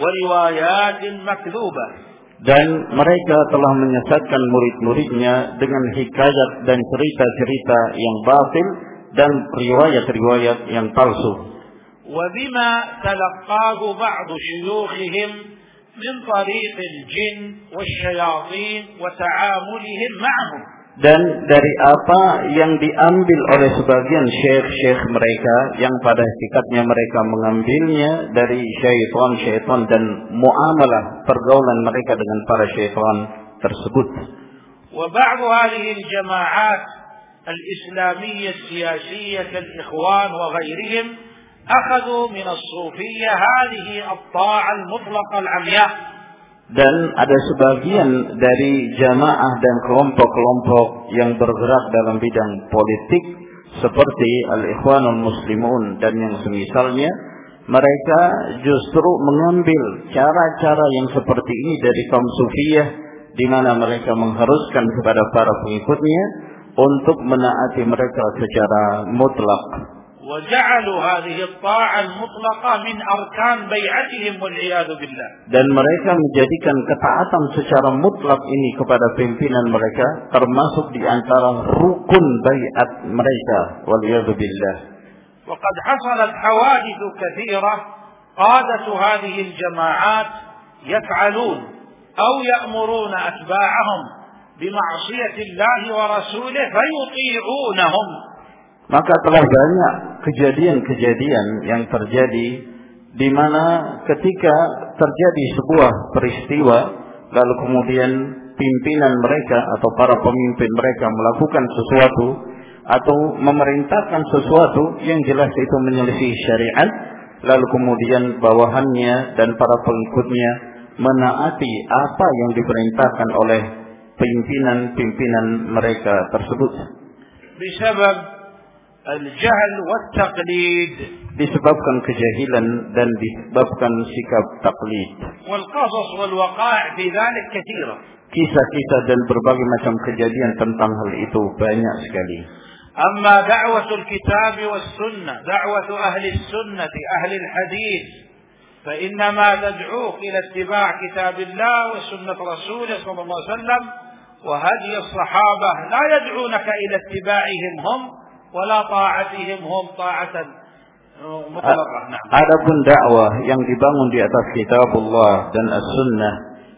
وروايات مكذوبة dan mereka telah menyesatkan murid-muridnya dengan hikayat dan cerita-cerita yang batil dan riwayat-riwayat yang palsu. وبما تلقاه بعض شيوخهم من طريق الجن والشياطين وتعاملهم معهم dan dari apa yang diambil oleh sebagian syekh-syekh mereka yang pada hakikatnya mereka mengambilnya dari syaitan-syaitan dan muamalah pergaulan mereka dengan para syaitan tersebut. وبعض هذه الجماعات الإسلامية السياسية كالإخوان وغيرهم أخذوا من الصوفية هذه الطاعة المطلقة العمياء dan ada sebagian dari jamaah dan kelompok-kelompok yang bergerak dalam bidang politik seperti Al-Ikhwanul Muslimun dan yang semisalnya mereka justru mengambil cara-cara yang seperti ini dari kaum sufiyah di mana mereka mengharuskan kepada para pengikutnya untuk menaati mereka secara mutlak وجعلوا هذه الطاعة المطلقة من أركان بيعتهم والعياذ بالله. Dan mereka menjadikan ketaatan secara mutlak ini kepada pimpinan mereka termasuk di antara rukun baiat mereka والعياذ بالله. وقد حصلت حوادث كثيرة قادة هذه الجماعات يفعلون أو يأمرون أتباعهم بمعصية الله ورسوله فيطيعونهم maka telah banyak kejadian-kejadian yang terjadi di mana ketika terjadi sebuah peristiwa lalu kemudian pimpinan mereka atau para pemimpin mereka melakukan sesuatu atau memerintahkan sesuatu yang jelas itu menyelisih syariat lalu kemudian bawahannya dan para pengikutnya menaati apa yang diperintahkan oleh pimpinan-pimpinan mereka tersebut. Bisabab al-jahl wa taqlid disebabkan kejahilan dan disebabkan sikap taklid. Wal qasas wal waqa'i fi dhalik katsira. Kisah-kisah dan berbagai macam kejadian tentang hal itu banyak sekali. أما دعوة الكتاب والسنة دعوة أهل السنة أهل الحديث فإنما تدعوك إلى اتباع كتاب الله وسنة رسوله صلى الله عليه وسلم وهدي الصحابة لا يدعونك إلى اتباعهم هم ولا طاعتهم هم طاعة مطلقة نعم. Adapun dakwah yang dibangun di atas kitabullah dan as-sunnah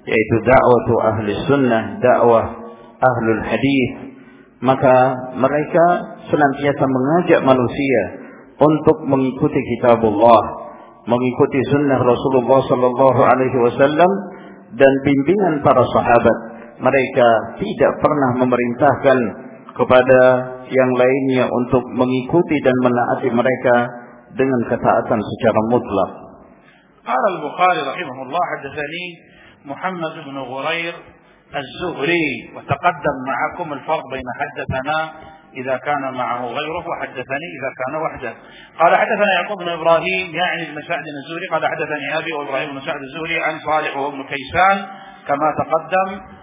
yaitu dakwah ahli sunnah, dakwah ahlul hadis, maka mereka senantiasa mengajak manusia untuk mengikuti kitabullah, mengikuti sunnah Rasulullah sallallahu alaihi wasallam dan bimbingan para sahabat. Mereka tidak pernah memerintahkan kepada yang lainnya untuk mengikuti dan menaati mereka dengan ketaatan secara mutlak. البخاري رحمه الله حدثني محمد بن غرير الزهري وتقدم معكم الفرق بين حدثنا إذا كان معه غيره وحدثني إذا كان وحده قال حدثنا يعقوب بن إبراهيم يعني بن سعد الزهري قال حدثني أبي وإبراهيم بن سعد الزهري عن صالح وابن كيسان كما تقدم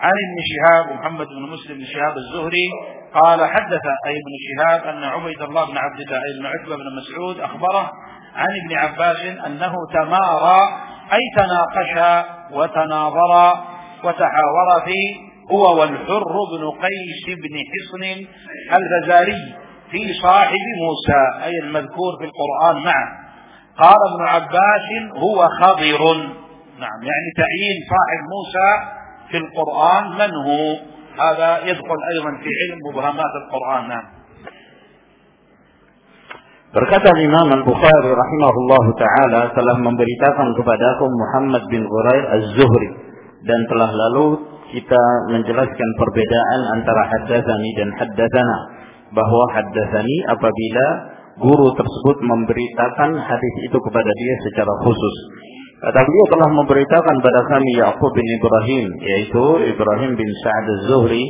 عن ابن شهاب محمد بن مسلم بن شهاب الزهري قال حدث أي ابن شهاب أن عبيد الله بن عبد الله بن عتبة بن مسعود أخبره عن ابن عباس أنه تمارى أي تناقش وتناظر وتحاور في هو والحر بن قيس بن حصن الفزاري في صاحب موسى أي المذكور في القرآن معه. قال ابن عباس هو خضر. نعم يعني تعيين صاحب موسى في القرآن من هو هذا يدخل أيضا في علم مبهمات القرآن نعم Berkata Imam Al-Bukhari rahimahullah taala telah memberitakan kepadaku Muhammad bin Ghurair Az-Zuhri dan telah lalu kita menjelaskan perbedaan antara haddatsani dan haddatsana bahwa haddatsani apabila guru tersebut memberitakan hadis itu kepada dia secara khusus. Kata beliau telah memberitakan pada kami Yaqub bin Ibrahim yaitu Ibrahim bin Sa'ad Az-Zuhri.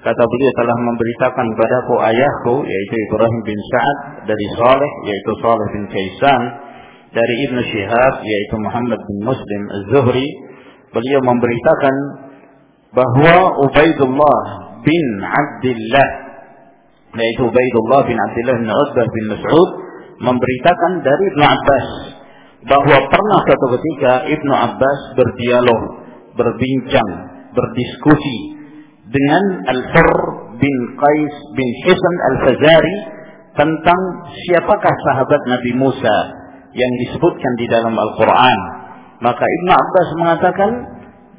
Kata beliau telah memberitakan kepadaku ayahku yaitu Ibrahim bin Sa'ad dari Saleh yaitu Saleh bin Kaisan dari Ibnu Syihab yaitu Muhammad bin Muslim Az-Zuhri. Beliau memberitakan bahwa Ubaidullah bin Abdullah yaitu Ubaidullah bin Abdullah bin Utbah bin Mas'ud memberitakan dari Ibnu Abbas bahwa pernah suatu ketika Ibnu Abbas berdialog berbincang, berdiskusi dengan Al-Fur bin Qais bin Hisan Al-Fazari tentang siapakah sahabat Nabi Musa yang disebutkan di dalam Al-Quran. Maka Ibn Abbas mengatakan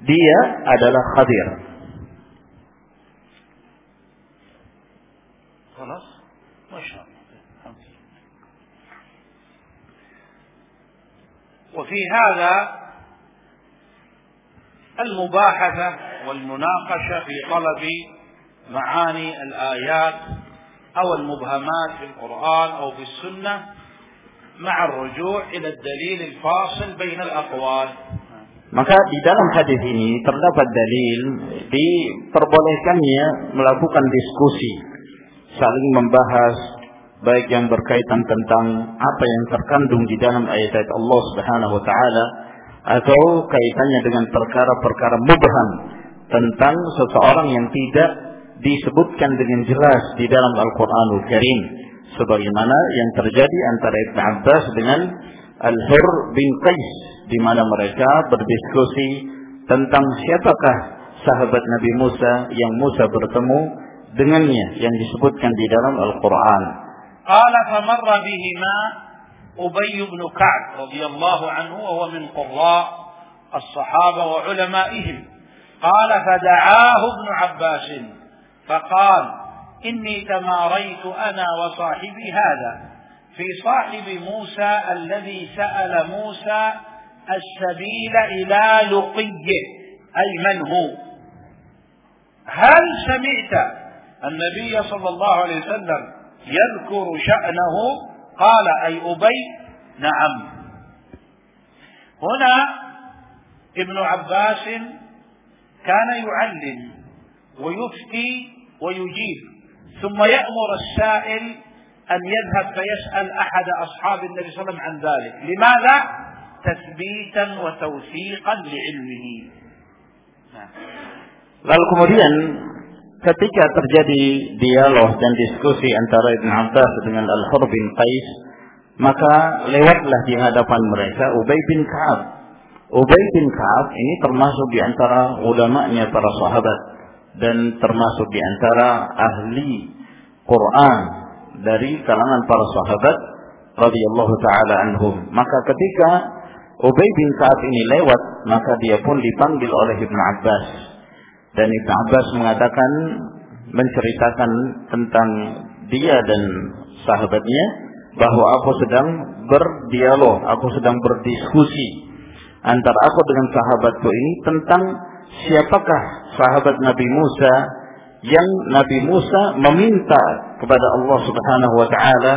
dia adalah Khadir. وفي هذا المباحثة والمناقشة في طلب معاني الآيات أو المبهمات في القرآن أو في السنة مع الرجوع إلى الدليل الفاصل بين الأقوال. Maka di dalam hadis ini terdapat dalil diperbolehkannya melakukan diskusi, saling membahas baik yang berkaitan tentang apa yang terkandung di dalam ayat-ayat Allah Subhanahu wa taala atau kaitannya dengan perkara-perkara mubham tentang seseorang yang tidak disebutkan dengan jelas di dalam Al-Qur'anul Karim sebagaimana yang terjadi antara Ibn Abbas dengan Al-Hur bin Qais di mana mereka berdiskusi tentang siapakah sahabat Nabi Musa yang Musa bertemu dengannya yang disebutkan di dalam Al-Qur'an. قال فمر بهما أبي بن كعب رضي الله عنه وهو من قراء الصحابة وعلمائهم. قال فدعاه ابن عباس فقال إني تماريت أنا وصاحبي هذا في صاحب موسى الذي سأل موسى السبيل إلى لقيه أي من هو؟ هل سمعت النبي صلى الله عليه وسلم يذكر شأنه؟ قال أي أبي نعم. هنا ابن عباس كان يعلم ويفتي ويجيب ثم يأمر السائل أن يذهب فيسأل أحد أصحاب النبي صلى الله عليه وسلم عن ذلك. لماذا؟ تثبيتا وتوثيقا لعلمه. Lalu kemudian ketika terjadi dialog dan diskusi antara Ibn Abbas dengan Al-Hur bin Qais, maka lewatlah di hadapan mereka Ubay bin Ka'ab. Ubay bin Ka'ab ini termasuk di antara ulamanya para sahabat dan termasuk di antara ahli Quran dari kalangan para sahabat radhiyallahu taala anhum. Maka ketika Ubay bin Ka'ab ini lewat, maka dia pun dipanggil oleh Ibn Abbas. Dan Ibn Abbas mengatakan menceritakan tentang dia dan sahabatnya bahwa aku sedang berdialog, aku sedang berdiskusi antara aku dengan sahabatku ini tentang siapakah sahabat Nabi Musa yang Nabi Musa meminta kepada Allah Subhanahu wa taala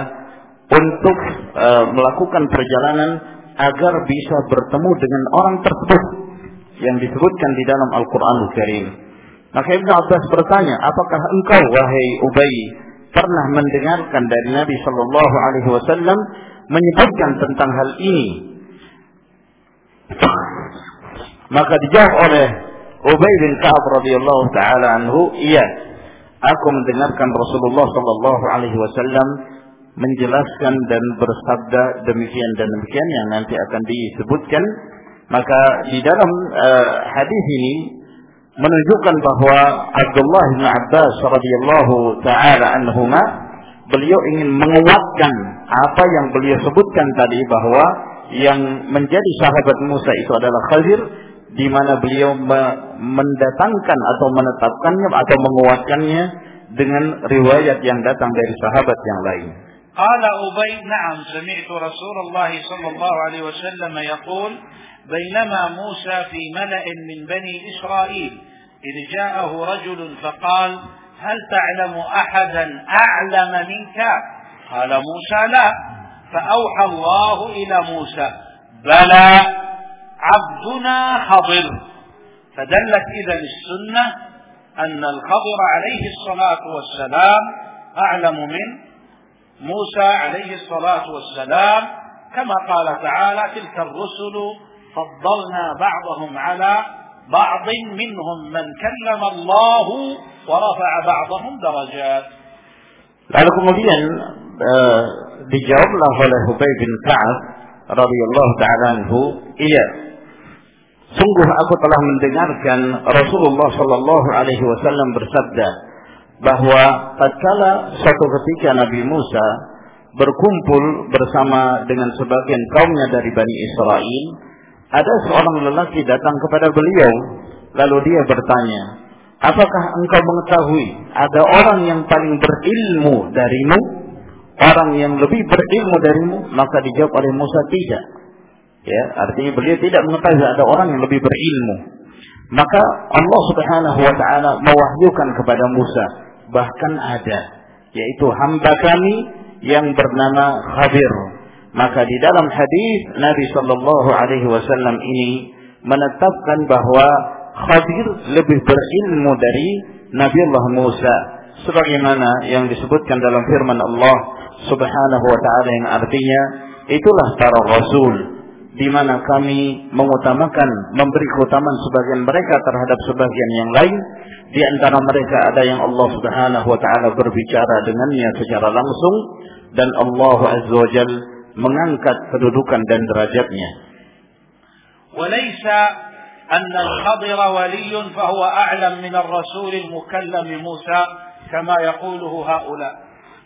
untuk uh, melakukan perjalanan agar bisa bertemu dengan orang tersebut yang disebutkan di dalam Al-Qur'anul Karim. Maka Ibnu Abbas bertanya, "Apakah engkau wahai Ubay pernah mendengarkan dari Nabi sallallahu alaihi wasallam menyebutkan tentang hal ini?" Maka dijawab oleh Ubay bin Ka'ab radhiyallahu taala anhu, "Iya, aku mendengarkan Rasulullah sallallahu alaihi wasallam menjelaskan dan bersabda demikian dan demikian yang nanti akan disebutkan." Maka di dalam uh, hadis ini menunjukkan bahwa Abdullah bin Abbas radhiyallahu taala anhuma beliau ingin menguatkan apa yang beliau sebutkan tadi bahwa yang menjadi sahabat Musa itu adalah Khazir di mana beliau mendatangkan atau menetapkannya atau menguatkannya dengan riwayat yang datang dari sahabat yang lain. Qala Ubay, "Na'am, sami'tu Rasulullah sallallahu alaihi wasallam yaqul بينما موسى في ملأ من بني إسرائيل إذ جاءه رجل فقال هل تعلم أحدا أعلم منك؟ قال موسى لا. فأوحى الله إلى موسى بلى عبدنا خضر. فدلت إذا السنة أن الخضر عليه الصلاة والسلام أعلم من موسى عليه الصلاة والسلام كما قال تعالى تلك الرسل فضلنا بعضهم على بعض منهم من كلم الله ورفع بعضهم درجات Lalu kemudian uh, dijawablah oleh Hubay bin Ka'ab radhiyallahu taala anhu, iya. Sungguh aku telah mendengarkan Rasulullah Shallallahu Alaihi Wasallam bersabda bahwa tatkala suatu ketika Nabi Musa berkumpul bersama dengan sebagian kaumnya dari Bani Israel, ada seorang lelaki datang kepada beliau, lalu dia bertanya, apakah engkau mengetahui ada orang yang paling berilmu darimu? Orang yang lebih berilmu darimu? Maka dijawab oleh Musa tidak. Ya, artinya beliau tidak mengetahui ada orang yang lebih berilmu. Maka Allah Subhanahu wa taala mewahyukan kepada Musa, bahkan ada yaitu hamba kami yang bernama Khadir. Maka di dalam hadis Nabi Shallallahu alaihi wasallam ini menetapkan bahwa Khadir lebih berilmu dari Nabi Allah Musa sebagaimana yang disebutkan dalam firman Allah Subhanahu wa taala yang artinya itulah para rasul di mana kami mengutamakan memberi keutamaan sebagian mereka terhadap sebagian yang lain. Di antara mereka ada yang Allah Subhanahu wa taala berbicara dengannya secara langsung dan Allah Azza wa Jal mengangkat kedudukan dan derajatnya.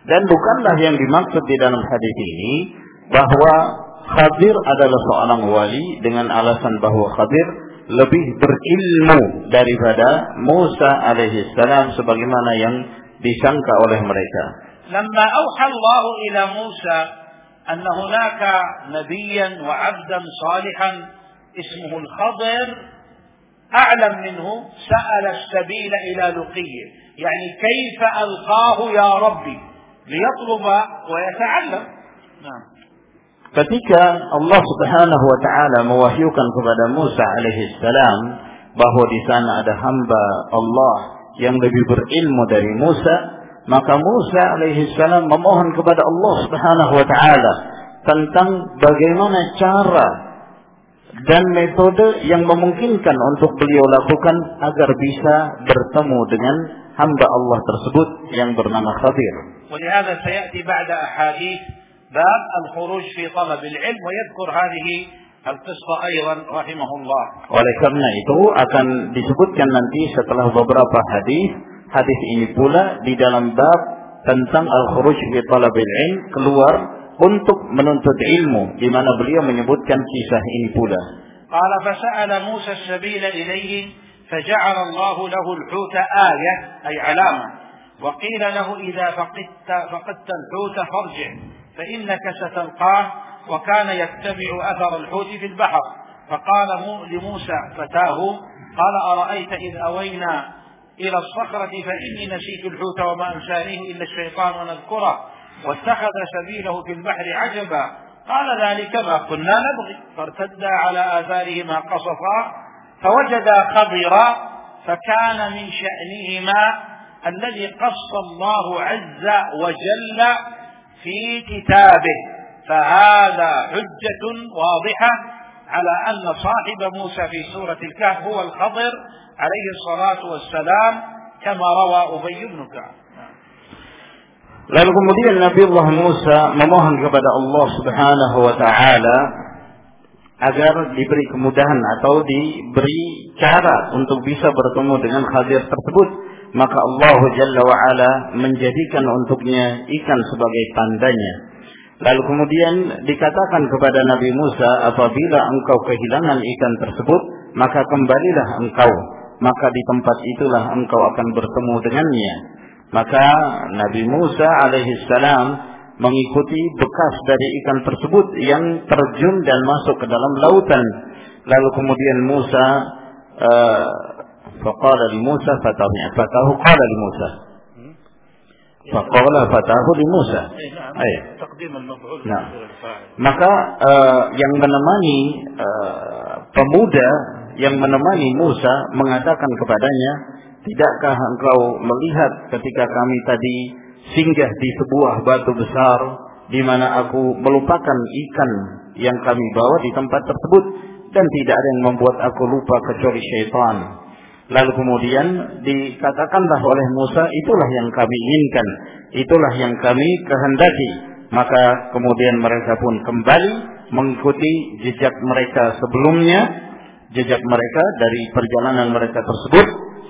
Dan bukanlah yang dimaksud di dalam hadis ini bahwa Khadir adalah seorang wali dengan alasan bahwa Khadir lebih berilmu daripada Musa alaihissalam sebagaimana yang disangka oleh mereka. Lama Allah ila Musa أن هناك نبيا وعبدا صالحا اسمه الخضر أعلم منه سأل السبيل إلى لقيه يعني كيف ألقاه يا ربي ليطلب ويتعلم نعم Ketika Allah Subhanahu wa taala mewahyukan kepada Musa alaihi salam bahwa di sana ada hamba Allah yang lebih berilmu dari Musa, maka Musa alaihi salam memohon kepada Allah Subhanahu wa taala tentang bagaimana cara dan metode yang memungkinkan untuk beliau lakukan agar bisa bertemu dengan hamba Allah tersebut yang bernama Khadir. ولهذا سيأتي بعد أحاديث باب الخروج في طلب العلم ويذكر هذه القصة أيضا رحمه الله. Oleh karena itu akan disebutkan nanti setelah beberapa hadis, hadis ini pula di dalam bab tentang al-khuruj fi talabil ilm keluar untuk menuntut ilmu di mana beliau menyebutkan kisah ini pula. Qala fa sa'ala Musa as-sabila ilayhi fa ja'ala Allah lahu al-hut ayah ay alama wa qila lahu idza faqidta faqidta al-hut farji' fa innaka satalqah wa kana yattabi'u athar al-hut fi al-bahr فقال لموسى فتاه قال أرأيت إذ أوينا إلى الصخرة فإني نسيت الحوت وما أنسانيه إلا الشيطان ونذكره واتخذ سبيله في البحر عجبا. قال ذلك ما كنا نبغي. فارتدا على آثارهما قصصا فوجدا خضرا فكان من شأنهما الذي قص الله عز وجل في كتابه. فهذا حجة واضحة على أن صاحب موسى في سورة الكهف هو الخضر عليه الصلاة والسلام كما روى أبي بن كعب Lalu kemudian Nabi Allah Musa memohon kepada Allah Subhanahu wa taala agar diberi kemudahan atau diberi cara untuk bisa bertemu dengan Khadir tersebut maka Allah Jalla wa ala menjadikan untuknya ikan sebagai tandanya. Lalu kemudian dikatakan kepada Nabi Musa, apabila engkau kehilangan ikan tersebut, maka kembalilah engkau. maka di tempat itulah engkau akan bertemu dengannya. Maka Nabi Musa alaihissalam mengikuti bekas dari ikan tersebut yang terjun dan masuk ke dalam lautan. Lalu kemudian Musa eh, faqala li Musa fatahu fatahu qala li Musa. Faqala fatahu li Musa. Nah. Maka uh, yang menemani uh, pemuda yang menemani Musa mengatakan kepadanya tidakkah engkau melihat ketika kami tadi singgah di sebuah batu besar di mana aku melupakan ikan yang kami bawa di tempat tersebut dan tidak ada yang membuat aku lupa kecuali syaitan Lalu kemudian dikatakanlah oleh Musa, itulah yang kami inginkan, itulah yang kami kehendaki. Maka kemudian mereka pun kembali mengikuti jejak mereka sebelumnya jejak mereka dari perjalanan mereka tersebut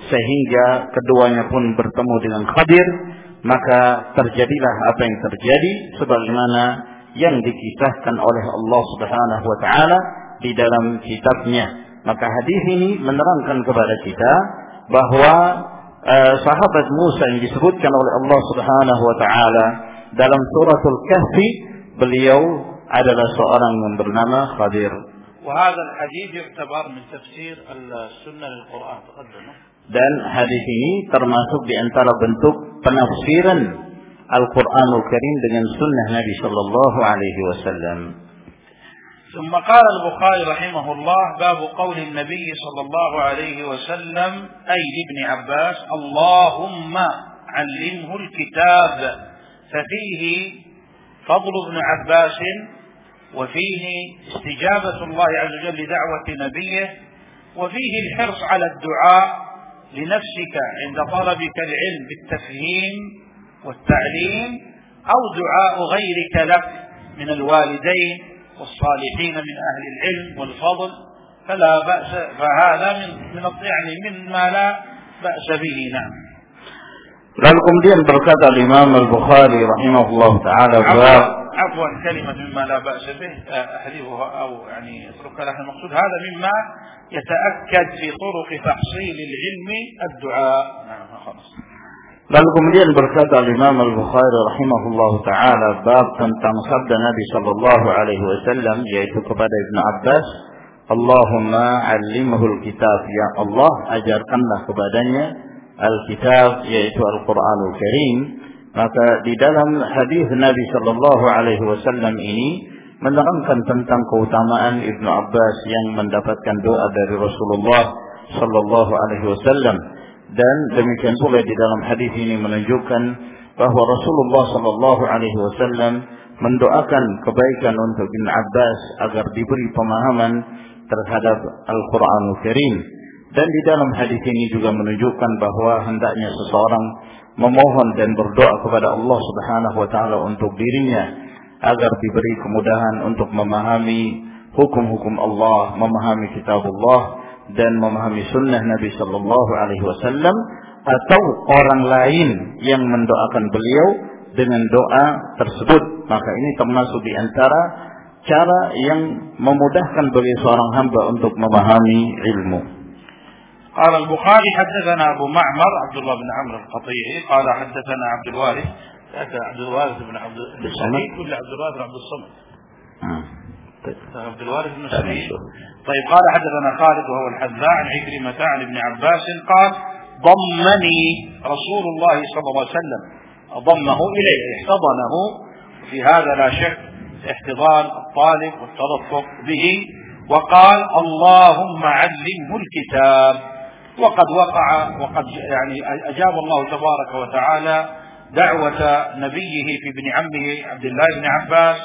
sehingga keduanya pun bertemu dengan Khadir maka terjadilah apa yang terjadi sebagaimana yang dikisahkan oleh Allah Subhanahu wa taala di dalam kitabnya. Maka hadis ini menerangkan kepada kita bahwa uh, sahabat Musa yang disebutkan oleh Allah Subhanahu wa taala dalam suratul Kahfi beliau adalah seorang yang bernama Khadir. وهذا الحديث يعتبر من تفسير السنة للقرآن تقدم dan hadis ini termasuk di antara bentuk penafsiran Al-Qur'anul Karim dengan sunnah Nabi sallallahu alaihi wasallam. ثم قال البخاري رحمه الله باب قول النبي صلى الله عليه وسلم أي لابن عباس اللهم علمه الكتاب ففيه فضل ابن عباس وفيه استجابة الله عز وجل لدعوة نبيه وفيه الحرص على الدعاء لنفسك عند طلبك العلم بالتفهيم والتعليم أو دعاء غيرك لك من الوالدين والصالحين من أهل العلم والفضل. فلا بأس فهذا من من يعني مما لا بأس به نعم. Lalu kemudian berkata Imam Al-Bukhari rahimahullah taala bab عفوا كلمة مما لا بأس به أحذفها أو يعني اتركها لكن المقصود هذا مما يتأكد في طرق تحصيل العلم الدعاء نعم خلاص Lalu kemudian berkata Imam Al-Bukhari rahimahullah taala bab tentang sabda Nabi sallallahu alaihi wasallam yaitu kepada Ibnu Abbas, "Allahumma 'allimhu al-kitab ya Allah, ajarkanlah kepadanya al-kitab yaitu Al-Qur'anul Karim." Maka di dalam hadis Nabi sallallahu alaihi wasallam ini menerangkan tentang keutamaan Ibnu Abbas yang mendapatkan doa dari Rasulullah sallallahu alaihi wasallam. Dan demikian pula di dalam hadis ini menunjukkan bahwa Rasulullah sallallahu alaihi wasallam mendoakan kebaikan untuk Ibnu Abbas agar diberi pemahaman terhadap Al-Qur'anul Karim. Dan di dalam hadis ini juga menunjukkan bahwa hendaknya seseorang memohon dan berdoa kepada Allah Subhanahu wa taala untuk dirinya agar diberi kemudahan untuk memahami hukum-hukum Allah, memahami kitab Allah dan memahami sunnah Nabi Sallallahu Alaihi Wasallam atau orang lain yang mendoakan beliau dengan doa tersebut. Maka ini termasuk di antara cara yang memudahkan bagi seorang hamba untuk memahami ilmu. قال البخاري حدثنا أبو معمر عبد الله بن عمرو القطيعي قال حدثنا عبد الوارث عبد الوارث بن عبد الصمد. ولا عبد الوارث بن عبد الصمد؟ عبد الوارث بن سعيد طيب قال حدثنا خالد وهو الحذاء عن عكرمة عن ابن عباس قال ضمني رسول الله صلى الله عليه وسلم ضمه إليه احتضنه في هذا لا شك احتضان الطالب والتلطف به وقال اللهم علمه الكتاب. وقد وقع وقد يعني أجاب الله تبارك وتعالى دعوة نبيه في ابن عمه عبد الله بن عباس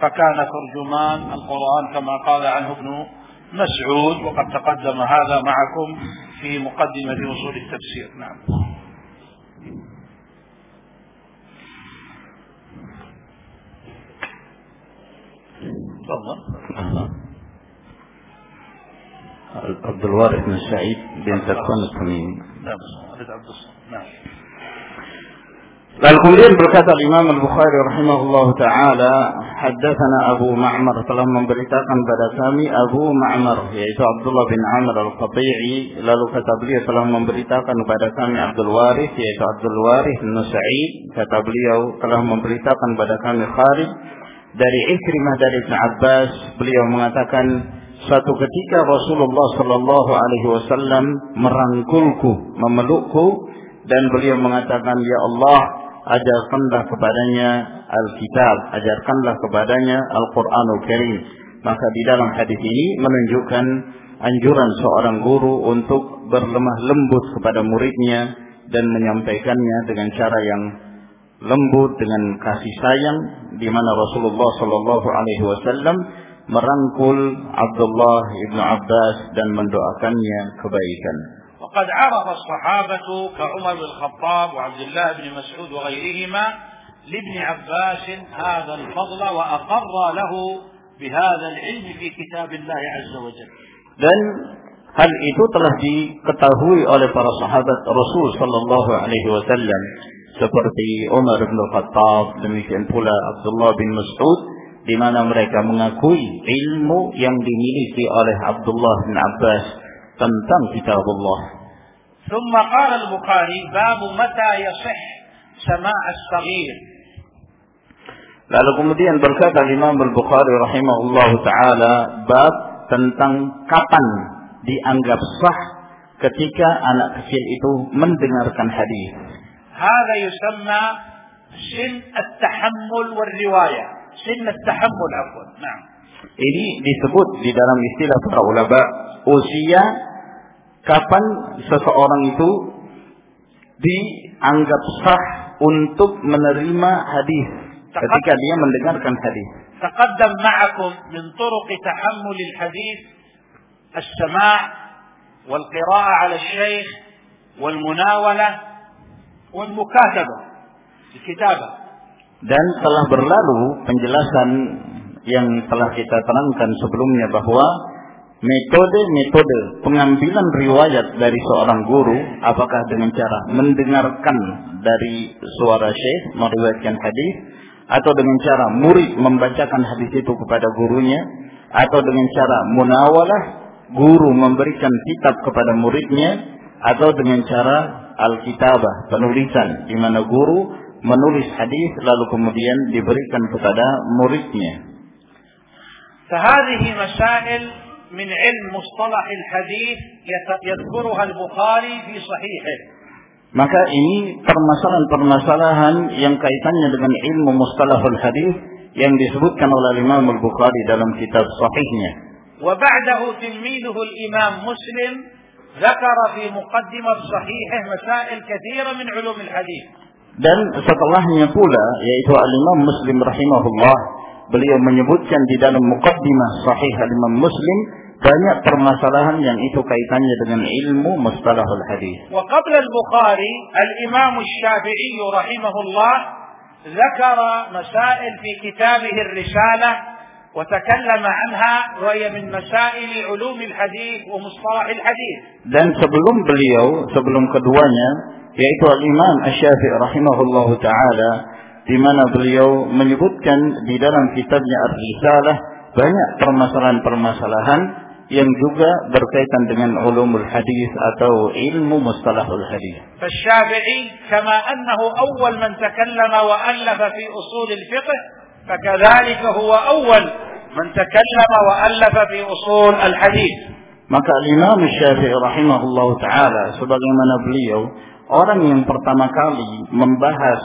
فكان ترجمان القرآن كما قال عنه ابن مسعود وقد تقدم هذا معكم في مقدمة أصول التفسير. نعم. تفضل. عبد الوارث بن سعيد بن تكون التميمي لا بس عبد الصمد نعم Lalu kemudian berkata Imam Al-Bukhari rahimahullah taala, haddatsana Abu Ma'mar telah memberitakan pada kami Abu Ma'mar yaitu Abdullah bin Amr Al-Qati'i lalu kata beliau telah memberitakan kepada kami Abdul Warith yaitu Abdul Warith bin Sa'id kata beliau telah memberitakan kepada kami Khalid dari Ikrimah dari Ibn Abbas beliau mengatakan suatu ketika Rasulullah sallallahu alaihi wasallam merangkulku memelukku dan beliau mengatakan ya Allah ajarkanlah kepadanya Alkitab, ajarkanlah kepadanya Al-Quranul Karim. Maka di dalam hadis ini menunjukkan anjuran seorang guru untuk berlemah lembut kepada muridnya dan menyampaikannya dengan cara yang lembut dengan kasih sayang di mana Rasulullah Shallallahu Alaihi Wasallam merangkul Abdullah ibnu Abbas dan mendoakannya kebaikan. وقد عرف الصحابة كعمر بن الخطاب وعبد الله بن مسعود وغيرهما لابن عباس هذا الفضل وأقر له بهذا العلم في كتاب الله عز وجل Dan hal itu telah diketahui oleh para sahabat Rasul sallallahu alaihi wasallam seperti Umar bin Khattab, demikian pula Abdullah bin Mas'ud di mana mereka mengakui ilmu yang dimiliki oleh Abdullah bin Abbas tentang kitabullah. ثم قال البخاري باب متى يصح سماع الصغير Lalu kemudian berkata Imam Al-Bukhari rahimahullahu taala bab tentang kapan dianggap sah ketika anak kecil itu mendengarkan hadis. هذا يسمى سن التحمل والرواية سن التحمل عفوا نعم Ini disebut di dalam istilah para ulama usia kapan seseorang itu dianggap sah untuk menerima hadis ketika dia mendengarkan hadis. تقدم معكم من طرق تحمل الحديث السماع والقراءة على الشيخ والمناولة والمكاتبة الكتابة Dan telah berlalu penjelasan yang telah kita terangkan sebelumnya bahwa metode-metode pengambilan riwayat dari seorang guru apakah dengan cara mendengarkan dari suara syekh meriwayatkan hadis atau dengan cara murid membacakan hadis itu kepada gurunya atau dengan cara munawalah guru memberikan kitab kepada muridnya atau dengan cara alkitabah penulisan di mana guru menulis hadis lalu kemudian diberikan kepada muridnya. فهذه مسائل من علم مصطلح الحديث يذكرها البخاري في صحيحه Maka ini permasalahan-permasalahan yang kaitannya dengan ilmu mustalahul hadis yang disebutkan oleh Imam Al-Bukhari dalam kitab sahihnya. وبعده تلميذه الإمام مسلم ذكر في مقدمة صحيحه مسائل كثيرة من علوم الحديث. Dan setelahnya pula yaitu Al-Imam Muslim rahimahullah beliau menyebutkan di dalam muqaddimah sahih Al-Imam Muslim banyak permasalahan yang itu kaitannya dengan ilmu mustalahul hadis. وقبل البخاري الإمام الشافعي رحمه الله ذكر مسائل في كتابه الرسالة وتكلم عنها وهي من مسائل علوم الحديث ومصطلح الحديث. Dan sebelum beliau, sebelum keduanya, yaitu Al-Imam Asy-Syafi'i rahimahullahu taala di mana beliau menyebutkan di dalam kitabnya Ar-Risalah banyak permasalahan-permasalahan yang juga berkaitan dengan ulumul hadis atau ilmu mustalahul hadis. فالشافعي كما أنه أول من تكلم وألف في أصول الفقه فكذلك هو أول من تكلم وألف في أصول الحديث. Maka Imam Syafi'i rahimahullah taala sebagaimana beliau orang yang pertama kali membahas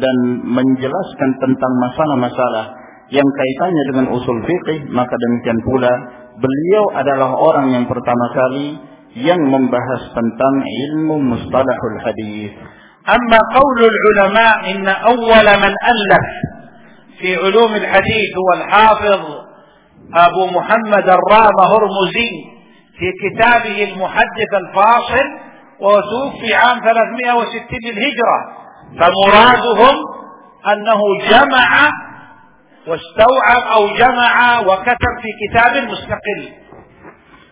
dan menjelaskan tentang masalah-masalah yang kaitannya dengan usul fikih, maka demikian pula beliau adalah orang yang pertama kali yang membahas tentang ilmu mustalahul hadis. Amma qaulul ulama inna awwal man alaf fi ulum al-hadith huwa al-hafiz Abu Muhammad al-Rama Hurmuzi fi kitabih al-muhaddith al-fasil وتوفي عام 360 للهجرة فمرادهم أنه جمع واستوعب أو جمع وكتب في كتاب مستقل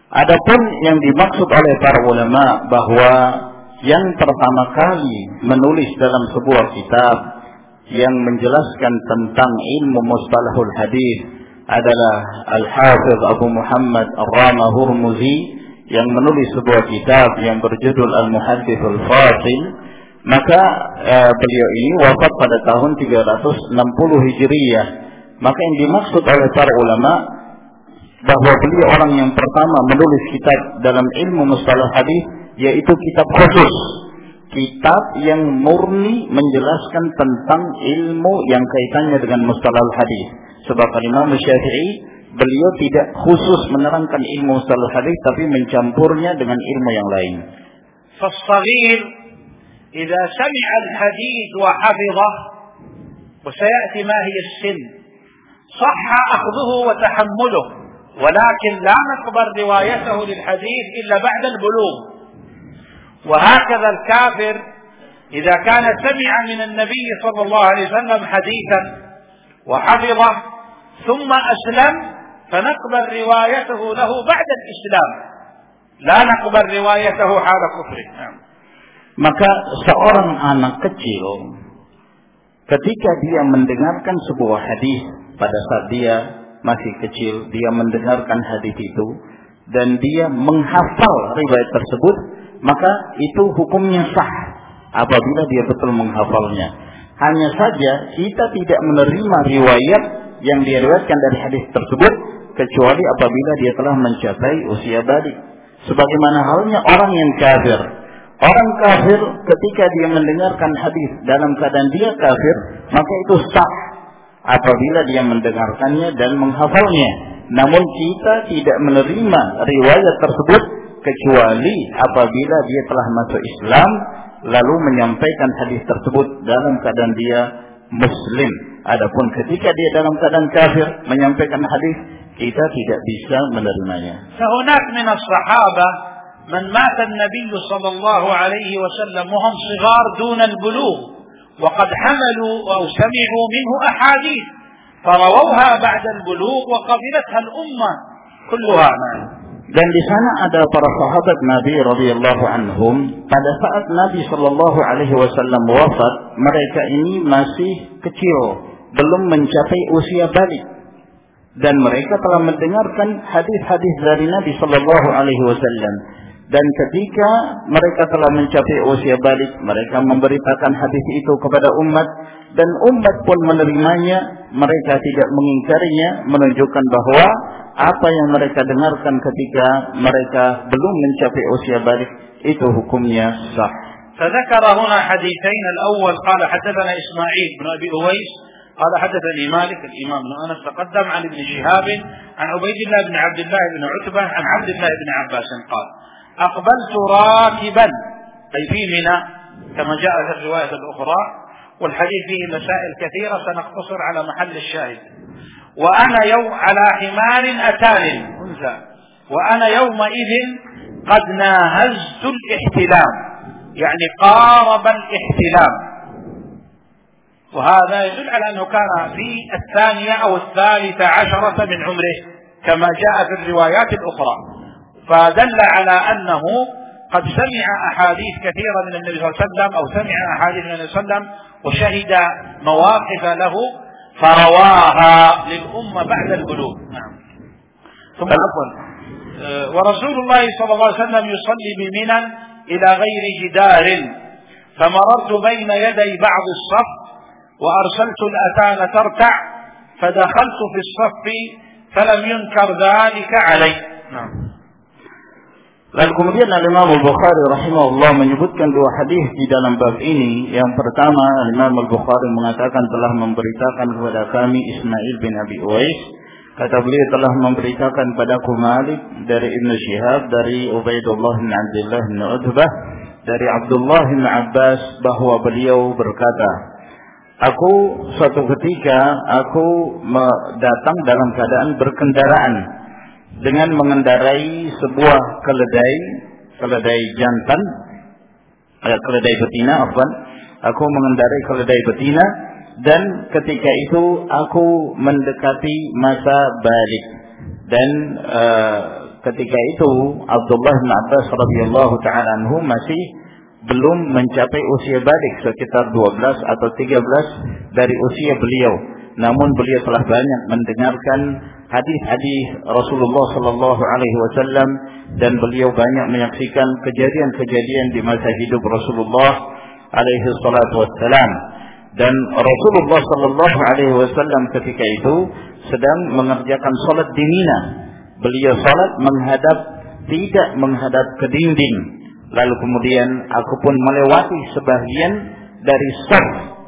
Adapun yang dimaksud oleh para ulama bahwa yang pertama kali menulis dalam sebuah kitab yang menjelaskan tentang ilmu mustalahul hadis adalah Al-Hafiz Abu Muhammad Ar-Rama Hurmuzi yang menulis sebuah kitab yang berjudul Al-Muhaddithul Fasil maka eh, beliau ini wafat pada tahun 360 Hijriyah maka yang dimaksud oleh para ulama bahwa beliau orang yang pertama menulis kitab dalam ilmu mustalah hadis yaitu kitab khusus. Kitab yang murni menjelaskan tentang ilmu yang kaitannya dengan mustalah hadis. Sebab Imam Syafi'i beliau tidak khusus menerangkan ilmu mustalah hadis tapi mencampurnya dengan ilmu yang lain. فالصغير إذا سمع الحديث وحفظه وسيأتي ما هي السن. صح أخذه وتحمله ولكن لا نقبل روايته للحديث إلا بعد البلوغ. وهكذا الكافر إذا كان سمع من النبي صلى الله عليه وسلم حديثا وحفظه ثم أسلم فنقبل روايته له بعد الإسلام لا نقبل روايته حال كفره نعم. maka seorang anak kecil ketika dia mendengarkan sebuah hadis pada saat dia masih kecil dia mendengarkan hadis itu dan dia menghafal riwayat tersebut maka itu hukumnya sah apabila dia betul menghafalnya hanya saja kita tidak menerima riwayat yang diriwayatkan dari hadis tersebut kecuali apabila dia telah mencapai usia balik. Sebagaimana halnya orang yang kafir. Orang kafir ketika dia mendengarkan hadis dalam keadaan dia kafir, maka itu sah apabila dia mendengarkannya dan menghafalnya. Namun kita tidak menerima riwayat tersebut kecuali apabila dia telah masuk Islam lalu menyampaikan hadis tersebut dalam keadaan dia muslim. Adapun ketika dia dalam keadaan kafir menyampaikan hadis, kita tidak bisa menerimanya. فهناك من الصحابة من مات النبي صلى الله عليه وسلم وهم صغار دون البلوغ وقد حملوا أو سمعوا منه أحاديث فرووها بعد البلوغ وقبلتها الأمة كلها Dan di sana ada para sahabat Nabi radhiyallahu anhum. Pada saat Nabi sallallahu alaihi wasallam wafat mereka ini masih kecil belum mencapai usia balik. Dan mereka telah mendengarkan hadis-hadis dari Nabi sallallahu alaihi wasallam. Dan ketika mereka telah mencapai usia balik mereka memberitakan hadis itu kepada umat dan umat pun menerimanya mereka tidak mengingkarinya menunjukkan bahwa apa yang mereka dengarkan ketika mereka belum mencapai usia balik itu hukumnya sah. فذكر هنا حديثين الأول قال حدثنا إسماعيل بن أبي أويس قال حدثني مالك الإمام بن أنس تقدم عن ابن شهاب عن عبيد الله بن عبد الله بن عتبة عن عبد الله بن عباس قال أقبلت راكبا أي في منى كما جاء في الرواية الأخرى والحديث فيه مسائل كثيرة سنقتصر على محل الشاهد. وأنا يوم على حمار أتان أنثى وأنا يومئذ قد ناهزت الاحتلام. يعني قارب الاحتلام. وهذا يدل على أنه كان في الثانية أو الثالثة عشرة من عمره كما جاء في الروايات الأخرى. فدل على أنه قد سمع أحاديث كثيرة من النبي صلى الله عليه وسلم أو سمع أحاديث من النبي صلى الله عليه وسلم وشهد مواقف له فرواها للأمة بعد البلوغ. نعم. ثم عفوا. ورسول الله صلى الله عليه وسلم يصلي بمنى إلى غير جدار. فمررت بين يدي بعض الصف وأرسلت الأتان ترتع فدخلت في الصف فلم ينكر ذلك علي. نعم. Lalu kemudian Al-Imam Al-Bukhari rahimahullah menyebutkan dua hadis di dalam bab ini. Yang pertama, Al-Imam Al-Bukhari mengatakan telah memberitakan kepada kami Ismail bin Abi Uwais. Kata beliau telah memberitakan padaku Malik dari Ibn Shihab, dari Ubaidullah bin Abdullah bin Utbah, dari Abdullah bin Abbas bahwa beliau berkata, Aku suatu ketika aku datang dalam keadaan berkendaraan dengan mengendarai sebuah keledai, keledai jantan, eh, keledai betina, afwan. Aku mengendarai keledai betina dan ketika itu aku mendekati masa balik dan uh, ketika itu Abdullah bin Abbas radhiyallahu taala anhu masih belum mencapai usia balik sekitar 12 atau 13 dari usia beliau. Namun beliau telah banyak mendengarkan hadis-hadis Rasulullah Sallallahu Alaihi Wasallam dan beliau banyak menyaksikan kejadian-kejadian di masa hidup Rasulullah Alaihi Wasallam dan Rasulullah Sallallahu Alaihi Wasallam ketika itu sedang mengerjakan sholat di Mina. Beliau sholat menghadap tidak menghadap ke dinding. Lalu kemudian aku pun melewati sebagian dari saf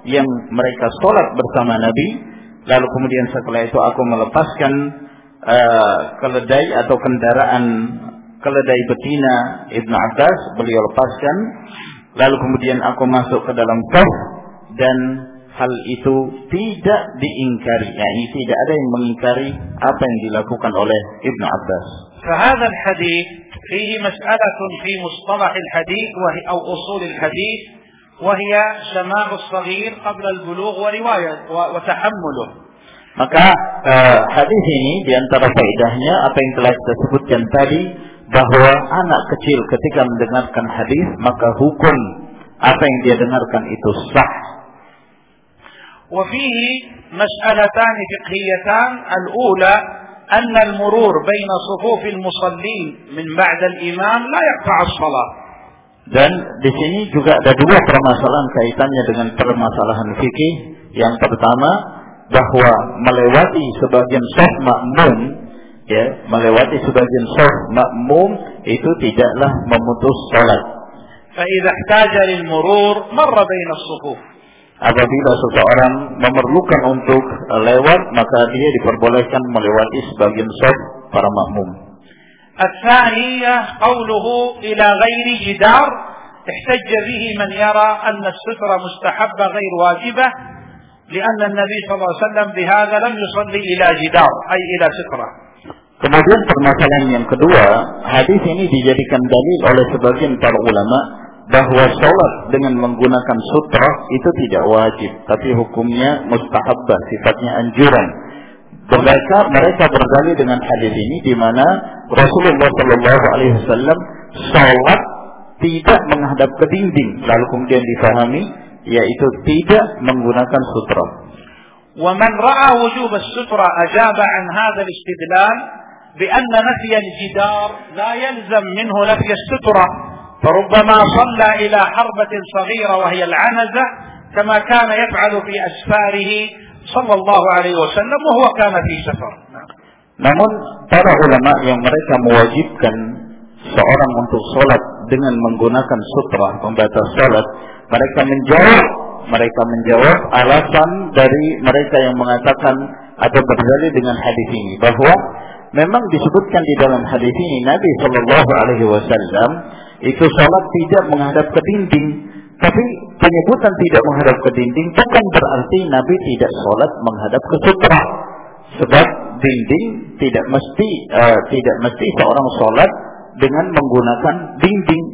yang mereka sholat bersama Nabi Lalu kemudian setelah itu aku melepaskan uh, keledai atau kendaraan keledai betina Ibnu Abbas, beliau lepaskan. Lalu kemudian aku masuk ke dalam kaf dan hal itu tidak diingkari. Yani tidak ada yang mengingkari apa yang dilakukan oleh Ibnu Abbas. فهذا الحديث فيه مسألة في مصطلح الحديث وهي أو أصول الحديث وهي سماع الصغير قبل البلوغ ورواية وتحمله Maka uh, hadis ini diantara faedahnya apa yang telah kita sebutkan tadi bahwa anak kecil ketika mendengarkan hadis maka hukum apa yang dia dengarkan itu sah. وفيه مسألتان فقهيتان الأولى أن المرور بين صفوف المصلين من بعد الإمام لا يقطع الصلاة. Dan di sini juga ada dua permasalahan kaitannya dengan permasalahan fikih. Yang pertama bahwa melewati sebagian soft makmum ya, melewati sebagian soft makmum itu tidaklah memutus salat. Fa idza murur marra baina. Apabila seseorang memerlukan untuk lewat, maka dia diperbolehkan melewati sebagian soft para makmum. الثانية قوله إلى غير جدار احتج به من يرى أن السترة مستحبة غير واجبة لأن النبي صلى الله عليه وسلم بهذا لم يصلي إلى جدار أي إلى سترة Kemudian permasalahan yang kedua, hadis ini dijadikan dalil oleh sebagian para ulama bahwa sholat dengan menggunakan sutra itu tidak wajib, tapi hukumnya mustahabbah, sifatnya anjuran. Mereka mereka berdalil dengan hadis ini di mana Rasulullah Shallallahu Alaihi Wasallam sholat tidak menghadap ke dinding, lalu kemudian difahami yaitu tidak menggunakan sutra. ومن رأى وجوب السترة أجاب عن هذا الاستدلال بأن نفي الجدار لا يلزم منه نفي السترة فربما صلى إلى حربة صغيرة وهي العنزة كما كان يفعل في أسفاره Sallallahu Alaihi Wasallam, wahwa kana fi safar. Namun para ulama yang mereka mewajibkan seorang untuk sholat dengan menggunakan sutra pembatas sholat, mereka menjawab mereka menjawab alasan dari mereka yang mengatakan atau berdalil dengan hadis ini bahwa memang disebutkan di dalam hadis ini Nabi Shallallahu Alaihi Wasallam itu sholat tidak menghadap ke dinding, tapi penyebutan tidak menghadap ke dinding bukan berarti Nabi tidak sholat menghadap ke sutra, sebab dinding tidak mesti uh, tidak mesti seorang sholat dengan menggunakan dinding.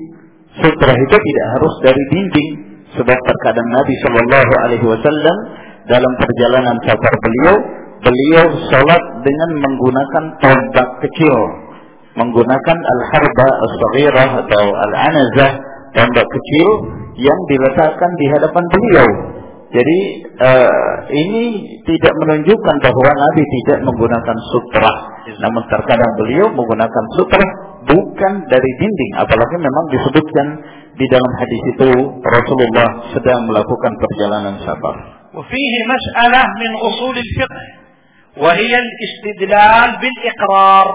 Sutra itu tidak harus dari dinding, sebab terkadang Nabi Shallallahu Alaihi Wasallam dalam perjalanan safar beliau, beliau sholat dengan menggunakan tombak kecil, menggunakan al-harba as-saghirah atau al-anazah, tombak kecil yang diletakkan di hadapan beliau. Jadi uh, ini tidak menunjukkan bahwa Nabi tidak menggunakan sutra. Namun terkadang beliau menggunakan sutra bukan dari dinding. Apalagi memang disebutkan di dalam hadis itu Rasulullah sedang melakukan perjalanan safar. وفيه مسألة من أصول الفقه وهي الاستدلال بالإقرار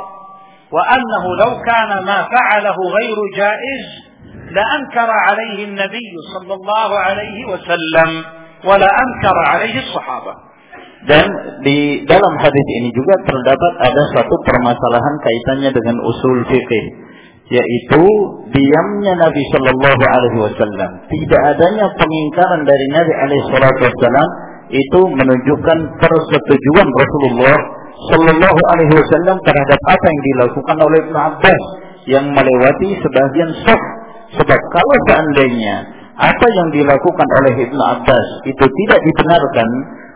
وأنه لو كان ما فعله غير جائز لأنكر عليه النبي صلى الله عليه وسلم ولا أنكر عليه الصحابة Dan di dalam hadis ini juga terdapat ada satu permasalahan kaitannya dengan usul fikih, yaitu diamnya Nabi Shallallahu Alaihi Wasallam. Tidak adanya pengingkaran dari Nabi Alaihi Wasallam itu menunjukkan persetujuan Rasulullah Shallallahu Alaihi Wasallam terhadap apa yang dilakukan oleh Ibn Abbas yang melewati sebagian saf. Sebab kalau seandainya apa yang dilakukan oleh Ibn Abbas itu tidak dibenarkan,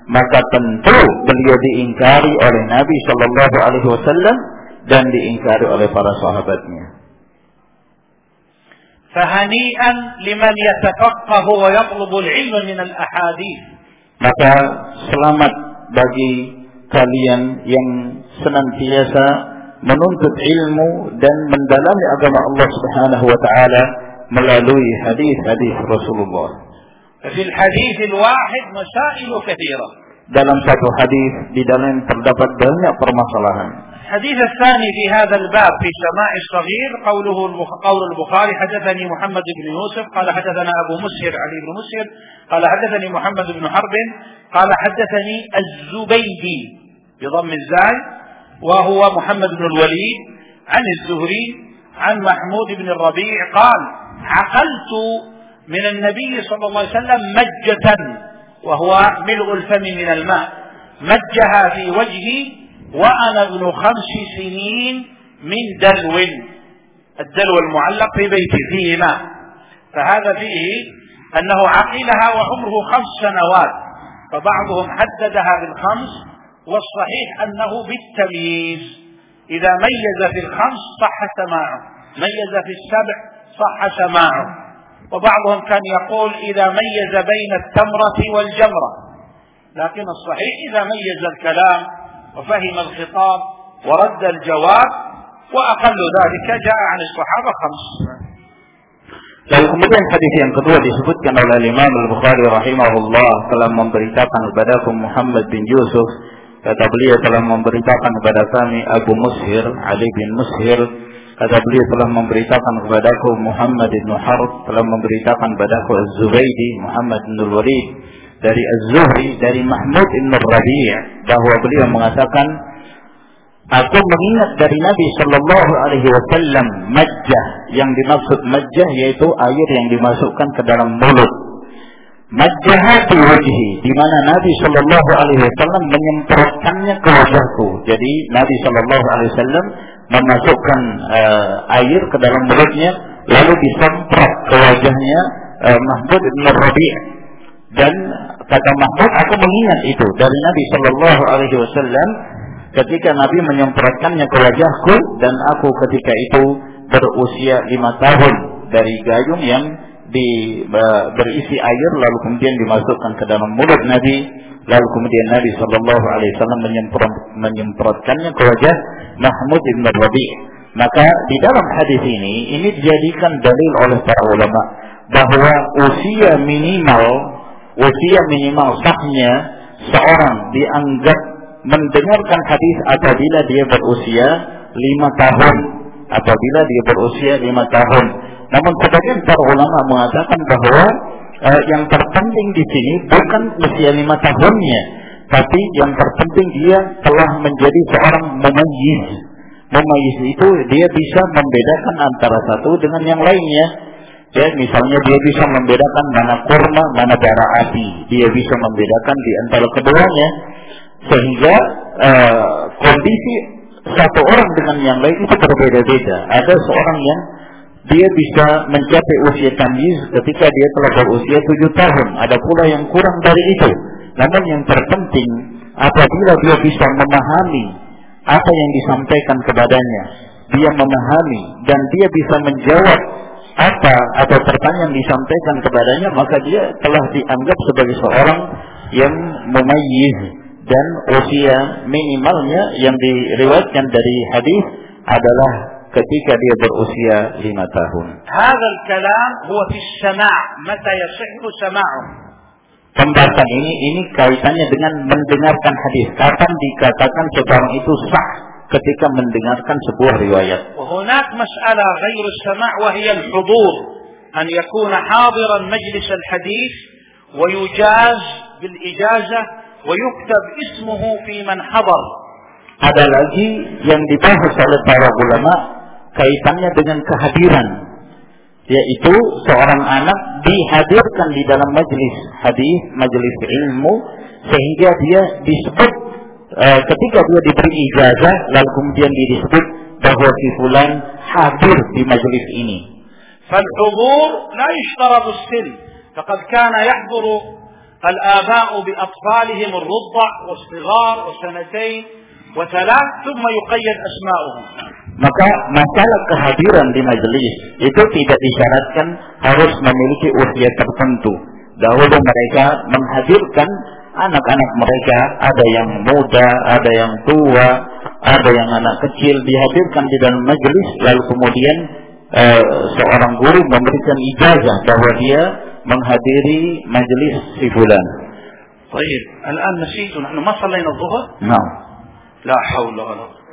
maka tentu beliau diingkari oleh Nabi Shallallahu Alaihi Wasallam dan diingkari oleh para sahabatnya. فهنيئا لمن يتفقه ويطلب العلم من الأحاديث Maka selamat bagi kalian yang senantiasa menuntut ilmu dan mendalami agama Allah Subhanahu wa taala melalui hadis-hadis Rasulullah. في الحديث الواحد مسائل كثيرة Dalam satu hadis di dalam terdapat banyak permasalahan. الحديث الثاني في هذا الباب في سماع الصغير قوله قول البخاري حدثني محمد بن يوسف قال حدثنا ابو مسهر علي بن مسهر قال حدثني محمد بن حرب قال حدثني الزبيدي بضم الزاي وهو محمد بن الوليد عن الزهري عن محمود بن الربيع قال عقلت من النبي صلى الله عليه وسلم مجة وهو ملء الفم من الماء مجها في وجهي وأنا ابن خمس سنين من دلو. الدلو المعلق في بيتي فيه ماء. فهذا فيه أنه عقلها وعمره خمس سنوات فبعضهم حددها بالخمس والصحيح أنه بالتمييز. إذا ميز في الخمس صح سماعه ميز في السبع صح سماعه وبعضهم كان يقول إذا ميز بين التمرة والجمرة لكن الصحيح إذا ميز الكلام وفهم الخطاب ورد الجواب وأقل ذلك جاء عن الصحابة خمس Lalu kemudian hadis yang kedua disebutkan oleh Imam Al-Bukhari rahimahullah telah memberitakan kepada Muhammad bin Yusuf kata beliau telah memberitakan kepada kami Abu Mushir Ali bin Mushir kata beliau telah memberitakan kepadaku Muhammad bin Harb telah memberitakan kepadaku Az-Zubaydi Muhammad bin Walid dari Az-Zuhri dari Mahmud bin Rabi' bahwa beliau mengatakan Aku mengingat dari Nabi Shallallahu Alaihi Wasallam majah yang dimaksud majah yaitu air yang dimasukkan ke dalam mulut. Majahati wajhi di mana Nabi Shallallahu Alaihi Wasallam menyemprotkannya ke wajahku. Jadi Nabi Shallallahu Alaihi Wasallam memasukkan uh, air ke dalam mulutnya lalu disemprot ke wajahnya uh, Mahmud bin Rabi' dan kata Mahmud aku mengingat itu dari Nabi Shallallahu Alaihi Wasallam ketika Nabi menyemprotkannya ke wajahku dan aku ketika itu berusia lima tahun dari gayung yang di, berisi air lalu kemudian dimasukkan ke dalam mulut Nabi. Lalu kemudian Nabi Shallallahu Alaihi Wasallam menyemprot, menyemprotkannya ke wajah Mahmud bin Rabi. Maka di dalam hadis ini ini dijadikan dalil oleh para ulama bahwa usia minimal usia minimal sahnya seorang dianggap mendengarkan hadis apabila dia berusia lima tahun. Apabila dia berusia lima tahun namun sebagian para ulama mengatakan bahwa uh, yang terpenting di sini bukan usia lima tahunnya tapi yang terpenting dia telah menjadi seorang memayyiz memayyiz itu dia bisa membedakan antara satu dengan yang lainnya. Ya misalnya dia bisa membedakan mana kurma mana darah api. Dia bisa membedakan di antara keduanya. Sehingga uh, kondisi satu orang dengan yang lain itu berbeda-beda. Ada seorang yang dia bisa mencapai usia tamyiz ketika dia telah berusia tujuh tahun. Ada pula yang kurang dari itu. Namun yang terpenting apabila dia bisa memahami apa yang disampaikan kepadanya, dia memahami dan dia bisa menjawab apa atau pertanyaan disampaikan kepadanya, maka dia telah dianggap sebagai seorang yang memayyiz dan usia minimalnya yang diriwayatkan dari hadis adalah ketika dia berusia lima tahun. هذا الكلام هو في السماع متى يصح سماعه Pembahasan ini ini kaitannya dengan mendengarkan hadis. Kapan dikatakan seorang itu sah ketika mendengarkan sebuah riwayat. وهناك مسألة غير السماع وهي الحضور أن يكون حاضرا مجلس الحديث ويجاز بالإجازة ويكتب اسمه في من حضر ada lagi yang dibahas oleh para ulama kaitannya dengan kehadiran yaitu seorang anak dihadirkan di dalam majelis hadis, majelis ilmu sehingga dia disebut e, ketika dia diberi ijazah lalu kemudian dia disebut bahwa si fulan hadir di majelis ini. فالحضور لا يشترط السن فقد كان يحضر الآباء بأطفالهم الرضع والصغار وسنتين وثلاث ثم يقيد أسماؤهم maka masalah kehadiran di majelis itu tidak disyaratkan harus memiliki usia tertentu. Dahulu mereka menghadirkan anak-anak mereka, ada yang muda, ada yang tua, ada yang anak kecil dihadirkan di dalam majelis, lalu kemudian eh, seorang guru memberikan ijazah bahwa dia menghadiri majelis si fulan. طيب الآن نسيت نحن ما صلينا الظهر نعم لا حول ولا قوة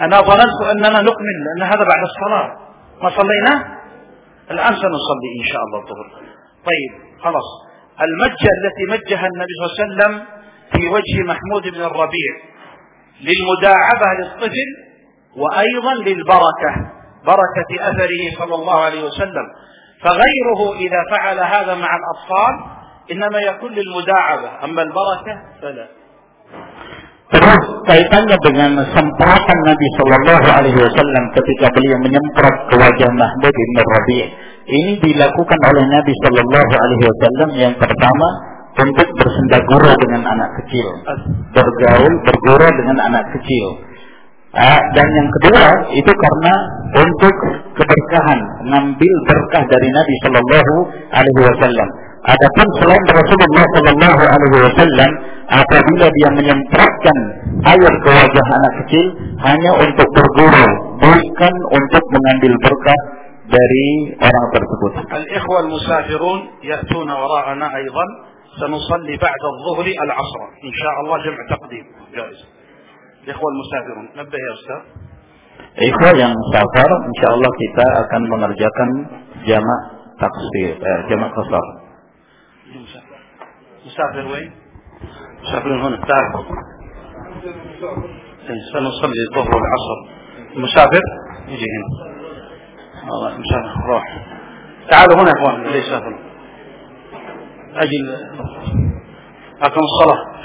أنا ظننت أننا نكمل لأن هذا بعد الصلاة. ما صلينا؟ الآن سنصلي إن شاء الله الظهر. طيب خلاص. المجة التي مجها النبي صلى الله عليه وسلم في وجه محمود بن الربيع للمداعبة للطفل وأيضا للبركة بركة أثره صلى الله عليه وسلم. فغيره إذا فعل هذا مع الأطفال إنما يكون للمداعبة أما البركة فلا. Terus kaitannya dengan semprotan Nabi Shallallahu Alaihi Wasallam ketika beliau menyemprot ke wajah Mahmud bin Rabi' ini dilakukan oleh Nabi Shallallahu Alaihi Wasallam yang pertama untuk bersendagura dengan anak kecil, bergaul, bergurau dengan anak kecil. Uh, dan yang kedua itu karena untuk keberkahan, ngambil berkah dari Nabi Shallallahu Alaihi Wasallam. Adapun selain Rasulullah Shallallahu Alaihi Wasallam, apabila dia menyemprotkan air ke wajah anak kecil hanya untuk berguru, bukan untuk mengambil berkah dari orang tersebut. Al-Ikhwal musafirun, ya'tuna wara'ana aidan sanusalli ba'da adh-dhuhri al-'asr. Insyaallah jam' taqdim. Jaiz. Ikhwa al-musafirun, Nabi ya ustaz. Ikhwa yang safar insyaallah kita akan mengerjakan jamak taksi, eh, jamak. مسافر وين؟ مسافرون هنا. تعرفوا سنصلي الظهر والعصر. المسافر يجي هنا. والله مسافر. روح. تعالوا هنا يا إخوان اللي يسافرون أجل. أقم الصلاة.